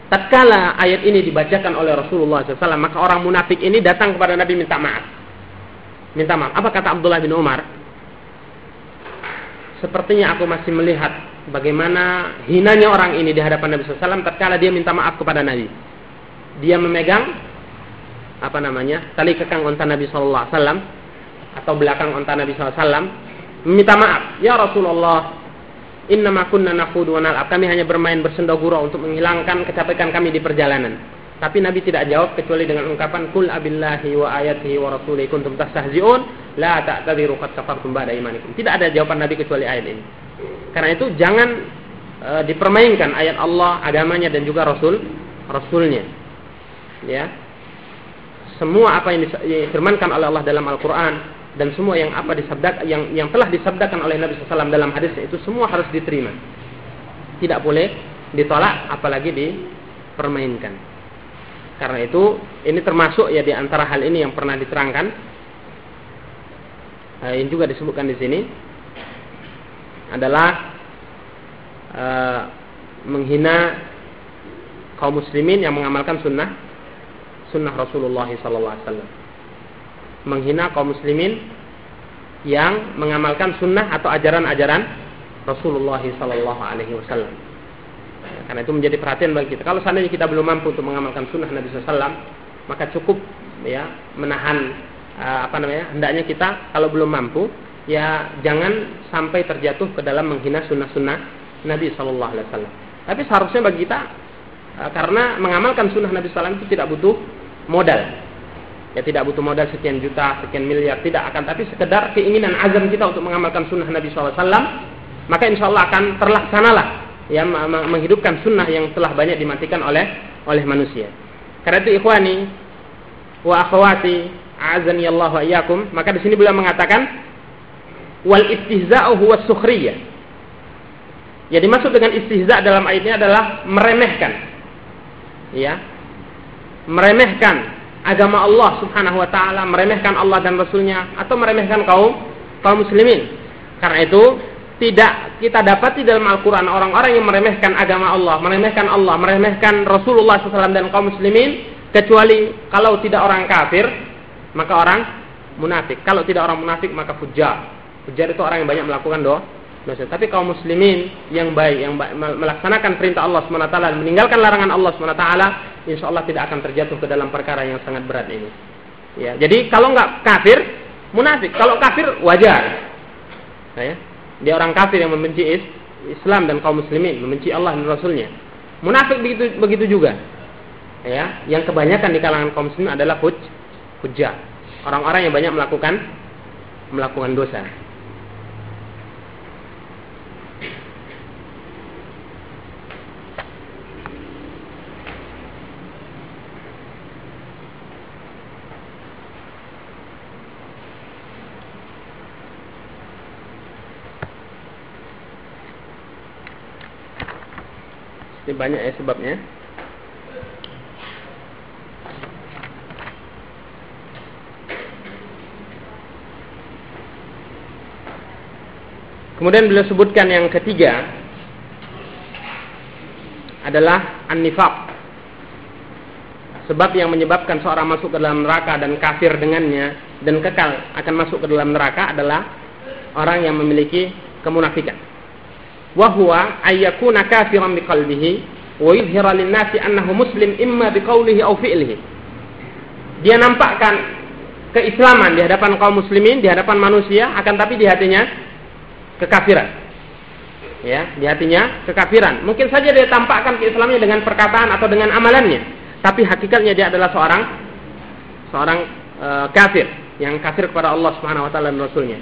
Tatkala ayat ini dibacakan oleh Rasulullah SAW, maka orang munafik ini datang kepada Nabi minta maaf. Minta maaf. Apa kata Abdullah bin Umar? Sepertinya aku masih melihat bagaimana hinanya orang ini di hadapan Nabi SAW tatkala dia minta maaf kepada Nabi. Dia memegang apa namanya tali kekang onta Nabi SAW atau belakang onta Nabi SAW, meminta maaf. Ya Rasulullah, Inna kunna nakudu wa nal'ab. Kami hanya bermain bersenda gurau untuk menghilangkan kecapekan kami di perjalanan. Tapi Nabi tidak jawab kecuali dengan ungkapan kul abillahi wa ayatihi wa rasulihi kuntum tastahzi'un la ta'tadiru qad kafartum ba'da imanikum. Tidak ada jawaban Nabi kecuali ayat ini. Karena itu jangan e, dipermainkan ayat Allah, agamanya dan juga rasul rasulnya. Ya. Semua apa yang difirmankan oleh Allah dalam Al-Qur'an dan semua yang apa disabdakan yang yang telah disabdakan oleh Nabi SAW dalam hadis itu semua harus diterima. Tidak boleh ditolak apalagi dipermainkan. Karena itu ini termasuk ya di antara hal ini yang pernah diterangkan. Uh, yang juga disebutkan di sini. Adalah uh, menghina kaum muslimin yang mengamalkan sunnah sunnah Rasulullah SAW menghina kaum muslimin yang mengamalkan sunnah atau ajaran-ajaran Rasulullah Wasallam. Karena itu menjadi perhatian bagi kita. Kalau seandainya kita belum mampu untuk mengamalkan sunnah Nabi SAW, maka cukup ya menahan uh, apa namanya. Hendaknya kita kalau belum mampu, ya jangan sampai terjatuh ke dalam menghina sunnah-sunnah Nabi Sallallahu Alaihi Wasallam. Tapi seharusnya bagi kita, uh, karena mengamalkan sunnah Nabi SAW itu tidak butuh modal, Ya tidak butuh modal sekian juta, sekian miliar, tidak akan tapi sekedar keinginan azam kita untuk mengamalkan sunnah Nabi SAW, maka insya Allah akan terlaksanalah ya menghidupkan sunnah yang telah banyak dimatikan oleh oleh manusia. Karena itu ikhwani wa akhwati azani Allah wa iyyakum, maka di sini beliau mengatakan wal istihza'u huwa sukhriyah. Ya dimaksud dengan istihza dalam ayatnya adalah meremehkan. Ya. Meremehkan agama Allah Subhanahu wa taala, meremehkan Allah dan Rasulnya atau meremehkan kaum kaum muslimin. Karena itu tidak kita dapati dalam Al-Quran orang-orang yang meremehkan agama Allah, meremehkan Allah, meremehkan Rasulullah SAW dan kaum muslimin, kecuali kalau tidak orang kafir, maka orang munafik. Kalau tidak orang munafik, maka fujar. Fujar itu orang yang banyak melakukan doa. Tapi kaum muslimin yang baik, yang baik, melaksanakan perintah Allah SWT dan meninggalkan larangan Allah SWT, insya Allah tidak akan terjatuh ke dalam perkara yang sangat berat ini. Ya, jadi kalau nggak kafir, munafik. Kalau kafir wajar. Nah, ya. Dia orang kafir yang membenci Islam dan kaum muslimin, membenci Allah dan Rasulnya. Munafik begitu begitu juga. Ya, yang kebanyakan di kalangan kaum muslimin adalah huj, hujjah. Orang-orang yang banyak melakukan melakukan dosa. Ini banyak ya sebabnya. Kemudian beliau sebutkan yang ketiga adalah an-nifaq. Sebab yang menyebabkan seorang masuk ke dalam neraka dan kafir dengannya dan kekal akan masuk ke dalam neraka adalah orang yang memiliki kemunafikan huwa ayyakuna kafiran biqalbihi wa yuzhira lin-nasi annahu muslim imma biqaulihi aw fi'lihi. Dia nampakkan keislaman di hadapan kaum muslimin, di hadapan manusia, akan tapi di hatinya kekafiran. Ya, di hatinya kekafiran. Mungkin saja dia tampakkan keislamannya dengan perkataan atau dengan amalannya, tapi hakikatnya dia adalah seorang seorang e, kafir yang kafir kepada Allah Subhanahu wa taala dan rasulnya.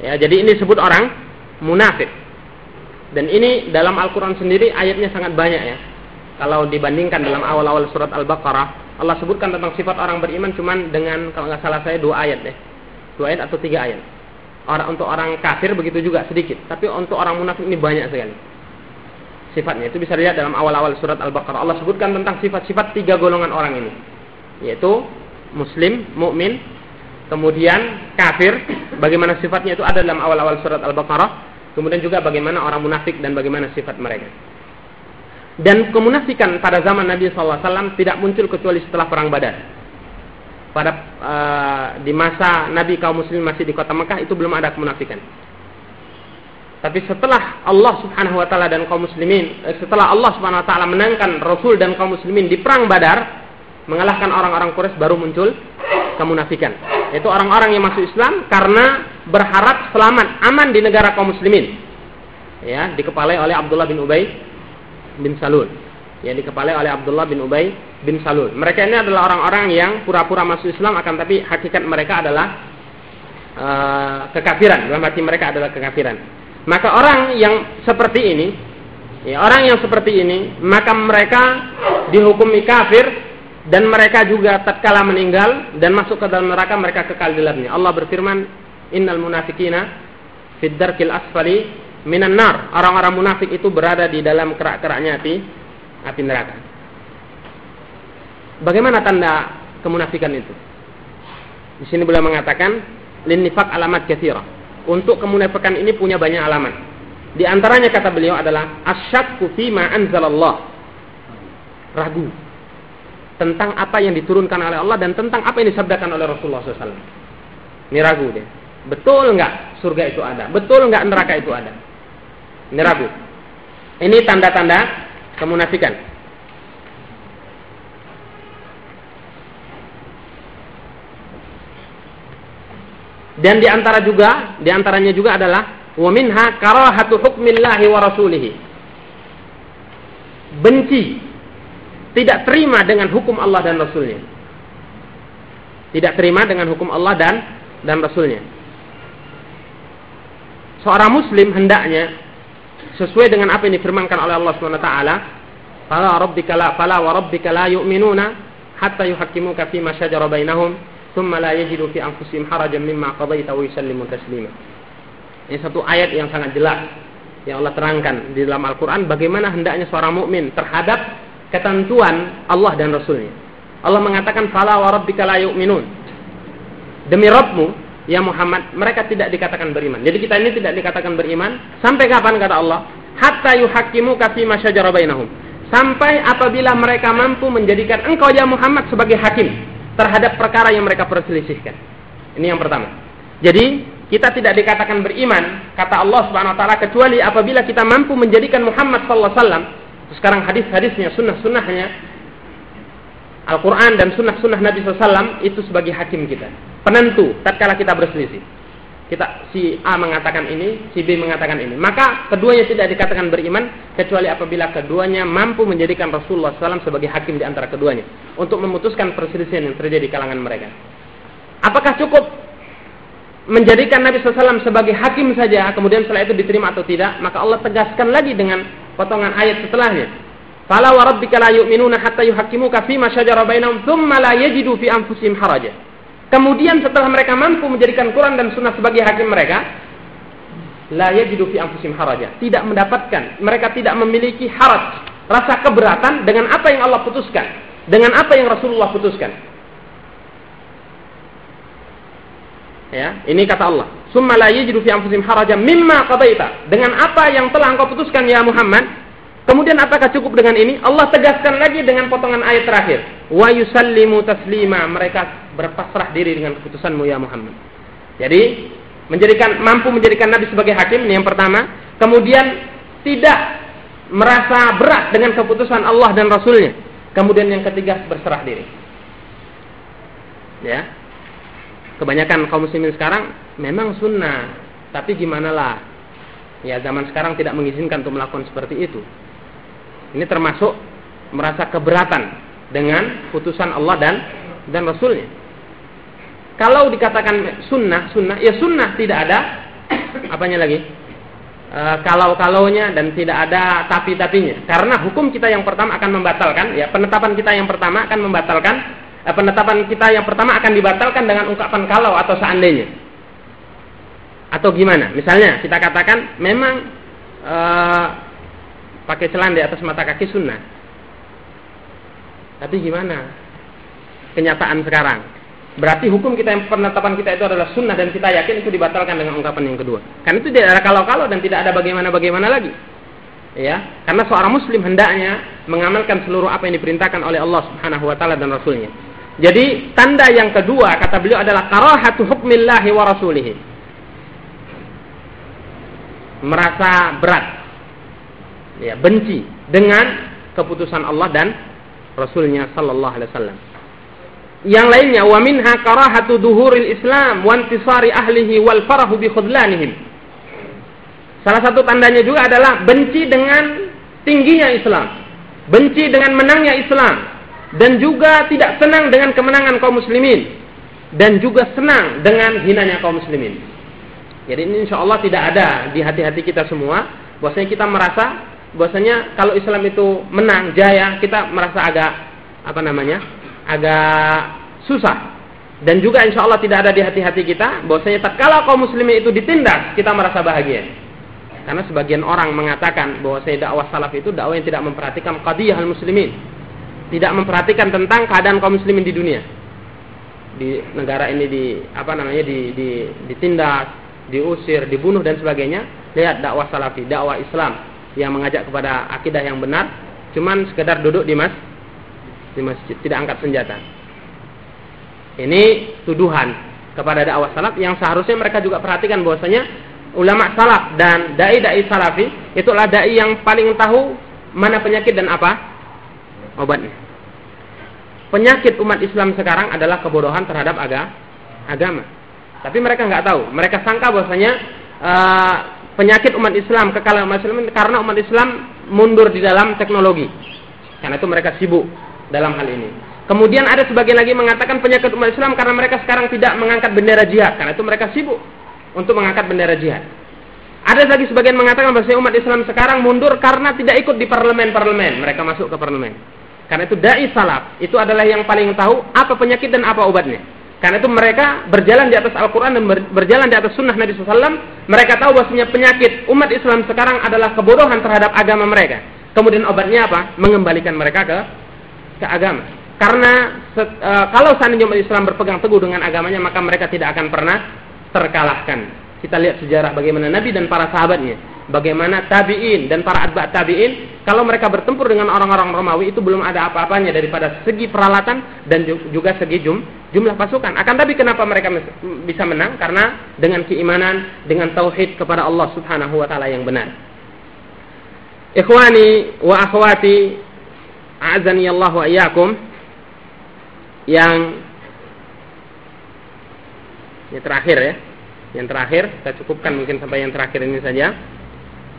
Ya, jadi ini disebut orang munafik. Dan ini dalam Al-Quran sendiri ayatnya sangat banyak ya. Kalau dibandingkan dalam awal-awal surat Al-Baqarah, Allah sebutkan tentang sifat orang beriman cuman dengan kalau nggak salah saya dua ayat deh, dua ayat atau tiga ayat. Orang untuk orang kafir begitu juga sedikit, tapi untuk orang munafik ini banyak sekali. Sifatnya itu bisa dilihat dalam awal-awal surat Al-Baqarah. Allah sebutkan tentang sifat-sifat tiga golongan orang ini, yaitu muslim, mukmin, kemudian kafir, bagaimana sifatnya itu ada dalam awal-awal surat Al-Baqarah, kemudian juga bagaimana orang munafik dan bagaimana sifat mereka. Dan kemunafikan pada zaman Nabi SAW tidak muncul kecuali setelah perang Badar. Pada uh, di masa Nabi kaum muslim masih di kota Mekah itu belum ada kemunafikan. Tapi setelah Allah Subhanahu wa taala dan kaum muslimin, eh, setelah Allah Subhanahu wa taala menangkan Rasul dan kaum muslimin di perang Badar, mengalahkan orang-orang Quraisy baru muncul kemunafikan. Itu orang-orang yang masuk Islam karena berharap selamat, aman di negara kaum muslimin. Ya, dikepalai oleh Abdullah bin Ubay bin Salul. Yang dikepalai oleh Abdullah bin Ubay bin Salul. Mereka ini adalah orang-orang yang pura-pura masuk Islam akan tapi hakikat mereka adalah uh, kekafiran. Dalam hati mereka adalah kekafiran. Maka orang yang seperti ini, ya, orang yang seperti ini, maka mereka dihukumi kafir dan mereka juga tatkala meninggal dan masuk ke dalam neraka mereka kekal di dalamnya. Allah berfirman, "Innal munafikina fid darkil asfali minan nar. Orang-orang munafik itu berada di dalam kerak-keraknya api api neraka. Bagaimana tanda kemunafikan itu? Di sini beliau mengatakan linnifak alamat katsira. Untuk kemunafikan ini punya banyak alamat. Di antaranya kata beliau adalah asyakku fi ma anzalallah. Ragu tentang apa yang diturunkan oleh Allah dan tentang apa yang disabdakan oleh Rasulullah SAW. Ini ragu deh. Betul nggak surga itu ada? Betul nggak neraka itu ada? Ini ragu. Ini tanda-tanda kemunafikan. Dan di antara juga, di antaranya juga adalah wa minha karahatu hukmillahi wa rasulihi. Benci tidak terima dengan hukum Allah dan Rasulnya. Tidak terima dengan hukum Allah dan dan Rasulnya. Seorang Muslim hendaknya sesuai dengan apa yang difirmankan oleh Allah Subhanahu wa taala, "Fala rabbika la fala wa rabbika la yu'minuna hatta yuhaqqimuka fi ma shajara bainahum, thumma la yajidu fi anfusihim harajan mimma qadaita wa yusallimu taslima." Ini satu ayat yang sangat jelas yang Allah terangkan di dalam Al-Qur'an bagaimana hendaknya seorang mukmin terhadap ketentuan Allah dan Rasulnya. Allah mengatakan fala wa rabbika la yu'minun. Demi Rabbmu ya Muhammad, mereka tidak dikatakan beriman. Jadi kita ini tidak dikatakan beriman sampai kapan kata Allah? Hatta yuhakimu kafi. Sampai apabila mereka mampu menjadikan engkau ya Muhammad sebagai hakim terhadap perkara yang mereka perselisihkan. Ini yang pertama. Jadi kita tidak dikatakan beriman kata Allah Subhanahu wa taala kecuali apabila kita mampu menjadikan Muhammad sallallahu alaihi wasallam sekarang hadis-hadisnya sunnah-sunnahnya Al-Quran dan sunnah-sunnah Nabi SAW itu sebagai hakim kita. Penentu tatkala kita berselisih. Kita si A mengatakan ini, si B mengatakan ini. Maka keduanya tidak dikatakan beriman kecuali apabila keduanya mampu menjadikan Rasulullah SAW sebagai hakim di antara keduanya untuk memutuskan perselisihan yang terjadi di kalangan mereka. Apakah cukup menjadikan Nabi SAW sebagai hakim saja, kemudian setelah itu diterima atau tidak? Maka Allah tegaskan lagi dengan potongan ayat setelahnya. Fala wa rabbika la yu'minuna hatta yuhaqqimuka fi ma syajara bainahum thumma la yajidu fi anfusihim haraja. Kemudian setelah mereka mampu menjadikan Quran dan Sunnah sebagai hakim mereka, la yajidu fi haraja. Tidak mendapatkan, mereka tidak memiliki haraj, rasa keberatan dengan apa yang Allah putuskan, dengan apa yang Rasulullah putuskan. Ya, ini kata Allah. Summa la yajidu fi anfusihim haraja mimma qadaita. Dengan apa yang telah engkau putuskan ya Muhammad, Kemudian apakah cukup dengan ini? Allah tegaskan lagi dengan potongan ayat terakhir. Wa yusallimu taslima. Mereka berpasrah diri dengan keputusanmu ya Muhammad. Jadi menjadikan mampu menjadikan Nabi sebagai hakim ini yang pertama. Kemudian tidak merasa berat dengan keputusan Allah dan Rasulnya. Kemudian yang ketiga berserah diri. Ya. Kebanyakan kaum muslimin sekarang memang sunnah. Tapi gimana lah. Ya zaman sekarang tidak mengizinkan untuk melakukan seperti itu. Ini termasuk merasa keberatan dengan putusan Allah dan dan Rasulnya. Kalau dikatakan sunnah, sunnah, ya sunnah tidak ada apanya lagi? E, kalau-kalaunya dan tidak ada tapi-tapinya. Karena hukum kita yang pertama akan membatalkan, ya penetapan kita yang pertama akan membatalkan, e, penetapan kita yang pertama akan dibatalkan dengan ungkapan kalau atau seandainya. Atau gimana? Misalnya kita katakan memang e, pakai celana di atas mata kaki sunnah. Tapi gimana kenyataan sekarang? Berarti hukum kita yang penetapan kita itu adalah sunnah dan kita yakin itu dibatalkan dengan ungkapan yang kedua. Karena itu tidak ada kalau-kalau dan tidak ada bagaimana-bagaimana lagi. Ya, karena seorang muslim hendaknya mengamalkan seluruh apa yang diperintahkan oleh Allah Subhanahu wa taala dan rasulnya. Jadi tanda yang kedua kata beliau adalah karahatu hukmillahi wa rasulihi. Merasa berat. Ya, benci dengan keputusan Allah dan Rasulnya sallallahu alaihi wasallam yang lainnya wa minha karahatu duhuril Islam wa intisari ahlihi wal farahu bi khudlanihim. Salah satu tandanya juga adalah benci dengan tingginya Islam, benci dengan menangnya Islam dan juga tidak senang dengan kemenangan kaum muslimin dan juga senang dengan hinanya kaum muslimin. Jadi ini insya Allah tidak ada di hati-hati kita semua. Bahwasanya kita merasa bahwasanya kalau Islam itu menang jaya, kita merasa agak apa namanya? Agak susah. Dan juga insya Allah tidak ada di hati-hati kita bahwasanya tatkala kaum muslimin itu ditindas kita merasa bahagia. Karena sebagian orang mengatakan bahwasanya dakwah salaf itu dakwah yang tidak memperhatikan qadiyah muslimin tidak memperhatikan tentang keadaan kaum muslimin di dunia. Di negara ini di apa namanya di, di ditindas diusir dibunuh dan sebagainya. Lihat dakwah salafi dakwah Islam yang mengajak kepada akidah yang benar. Cuman sekedar duduk di mas di masjid, tidak angkat senjata. Ini tuduhan kepada dakwah salaf yang seharusnya mereka juga perhatikan bahwasanya ulama salaf dan dai-dai salafi itulah dai yang paling tahu mana penyakit dan apa obatnya. Penyakit umat Islam sekarang adalah kebodohan terhadap aga, agama. Tapi mereka nggak tahu. Mereka sangka bahwasanya uh, penyakit umat Islam kekalahan umat Islam karena umat Islam mundur di dalam teknologi. Karena itu mereka sibuk dalam hal ini. Kemudian ada sebagian lagi mengatakan penyakit umat Islam karena mereka sekarang tidak mengangkat bendera jihad. Karena itu mereka sibuk untuk mengangkat bendera jihad. Ada lagi sebagian mengatakan bahwa umat Islam sekarang mundur karena tidak ikut di parlemen-parlemen. Mereka masuk ke parlemen. Karena itu dai salaf itu adalah yang paling tahu apa penyakit dan apa obatnya. Karena itu mereka berjalan di atas Al-Quran dan berjalan di atas sunnah Nabi SAW. Mereka tahu bahwasanya penyakit umat Islam sekarang adalah kebodohan terhadap agama mereka. Kemudian obatnya apa? Mengembalikan mereka ke ke agama. Karena set, e, kalau seandainya umat Islam berpegang teguh dengan agamanya, maka mereka tidak akan pernah terkalahkan. Kita lihat sejarah bagaimana Nabi dan para sahabatnya, bagaimana tabiin dan para adba tabiin, kalau mereka bertempur dengan orang-orang Romawi itu belum ada apa-apanya daripada segi peralatan dan juga segi jum, jumlah pasukan. Akan tapi kenapa mereka bisa menang? Karena dengan keimanan, dengan tauhid kepada Allah Subhanahu wa taala yang benar. Ikhwani wa akhwati azani Allah wa iyyakum yang yang terakhir ya. Yang terakhir saya cukupkan mungkin sampai yang terakhir ini saja.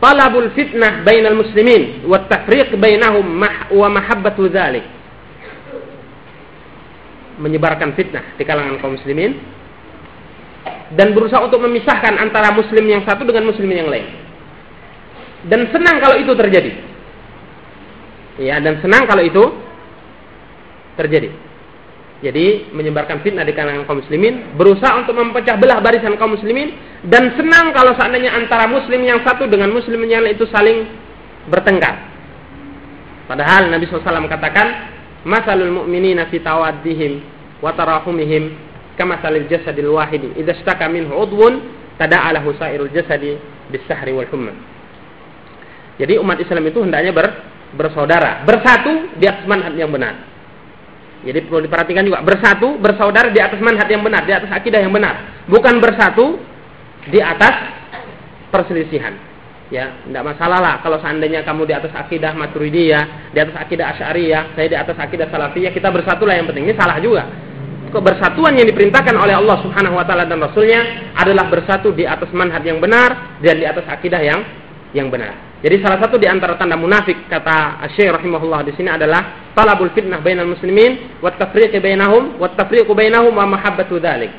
Talabul fitnah bainal muslimin wa tafriq bainahum wa mahabbatu dzalik. Menyebarkan fitnah di kalangan kaum muslimin dan berusaha untuk memisahkan antara muslim yang satu dengan muslim yang lain. Dan senang kalau itu terjadi. Ya, dan senang kalau itu terjadi. Jadi menyebarkan fitnah di kalangan kaum muslimin, berusaha untuk memecah belah barisan kaum muslimin dan senang kalau seandainya antara muslim yang satu dengan muslim yang lain itu saling bertengkar. Padahal Nabi SAW katakan, "Masalul mu'minina fi tawaddihim wa tarahumihim kama salil jasadil wahidi. Idza ishtaka minhu udwun tada'a lahu sairul jasadi bis-sahri wal humma." Jadi umat Islam itu hendaknya ber bersaudara, bersatu di atas manhaj yang benar. Jadi perlu diperhatikan juga bersatu, bersaudara di atas manhaj yang benar, di atas akidah yang benar, bukan bersatu di atas perselisihan. Ya, tidak masalah lah kalau seandainya kamu di atas akidah Maturidiyah, di atas akidah Asy'ariyah, saya di atas akidah Salafiyah, kita bersatulah yang penting. Ini salah juga. Kebersatuan yang diperintahkan oleh Allah Subhanahu wa taala dan Rasulnya adalah bersatu di atas manhaj yang benar dan di atas akidah yang yang benar. Jadi salah satu di antara tanda munafik kata Syekh rahimahullah di sini adalah talabul fitnah bainal muslimin wa tafriqu bainahum wa tafriqu bainahum wa mahabbatu dzalik.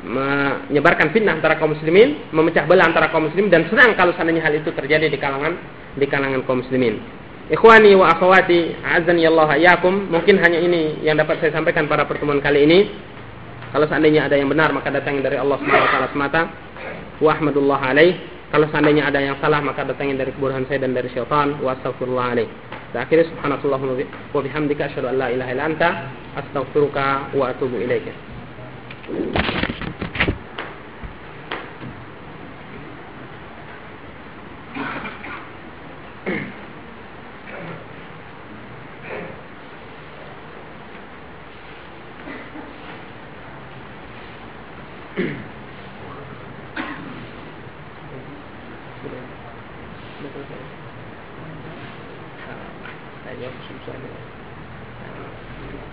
Menyebarkan fitnah antara kaum muslimin, memecah belah antara kaum muslimin dan senang kalau seandainya hal itu terjadi di kalangan di kalangan kaum muslimin. Ikhwani wa akhwati, azani Allah yakum. Mungkin hanya ini yang dapat saya sampaikan pada pertemuan kali ini. Kalau seandainya ada yang benar maka datang dari Allah Subhanahu wa taala semata. Wa ahmadullah alaih kalau seandainya ada yang salah maka datangin dari kebodohan saya dan dari syaitan. Wa astaghfiruka wa atubu ilaika.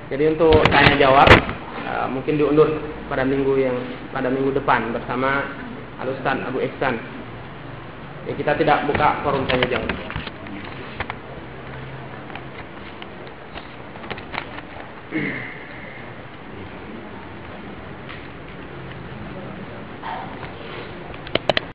Jadi untuk tanya jawab uh, mungkin diundur pada minggu yang pada minggu depan bersama Alustan Abu Ihsan. Ya, kita tidak buka forum tanya jawab.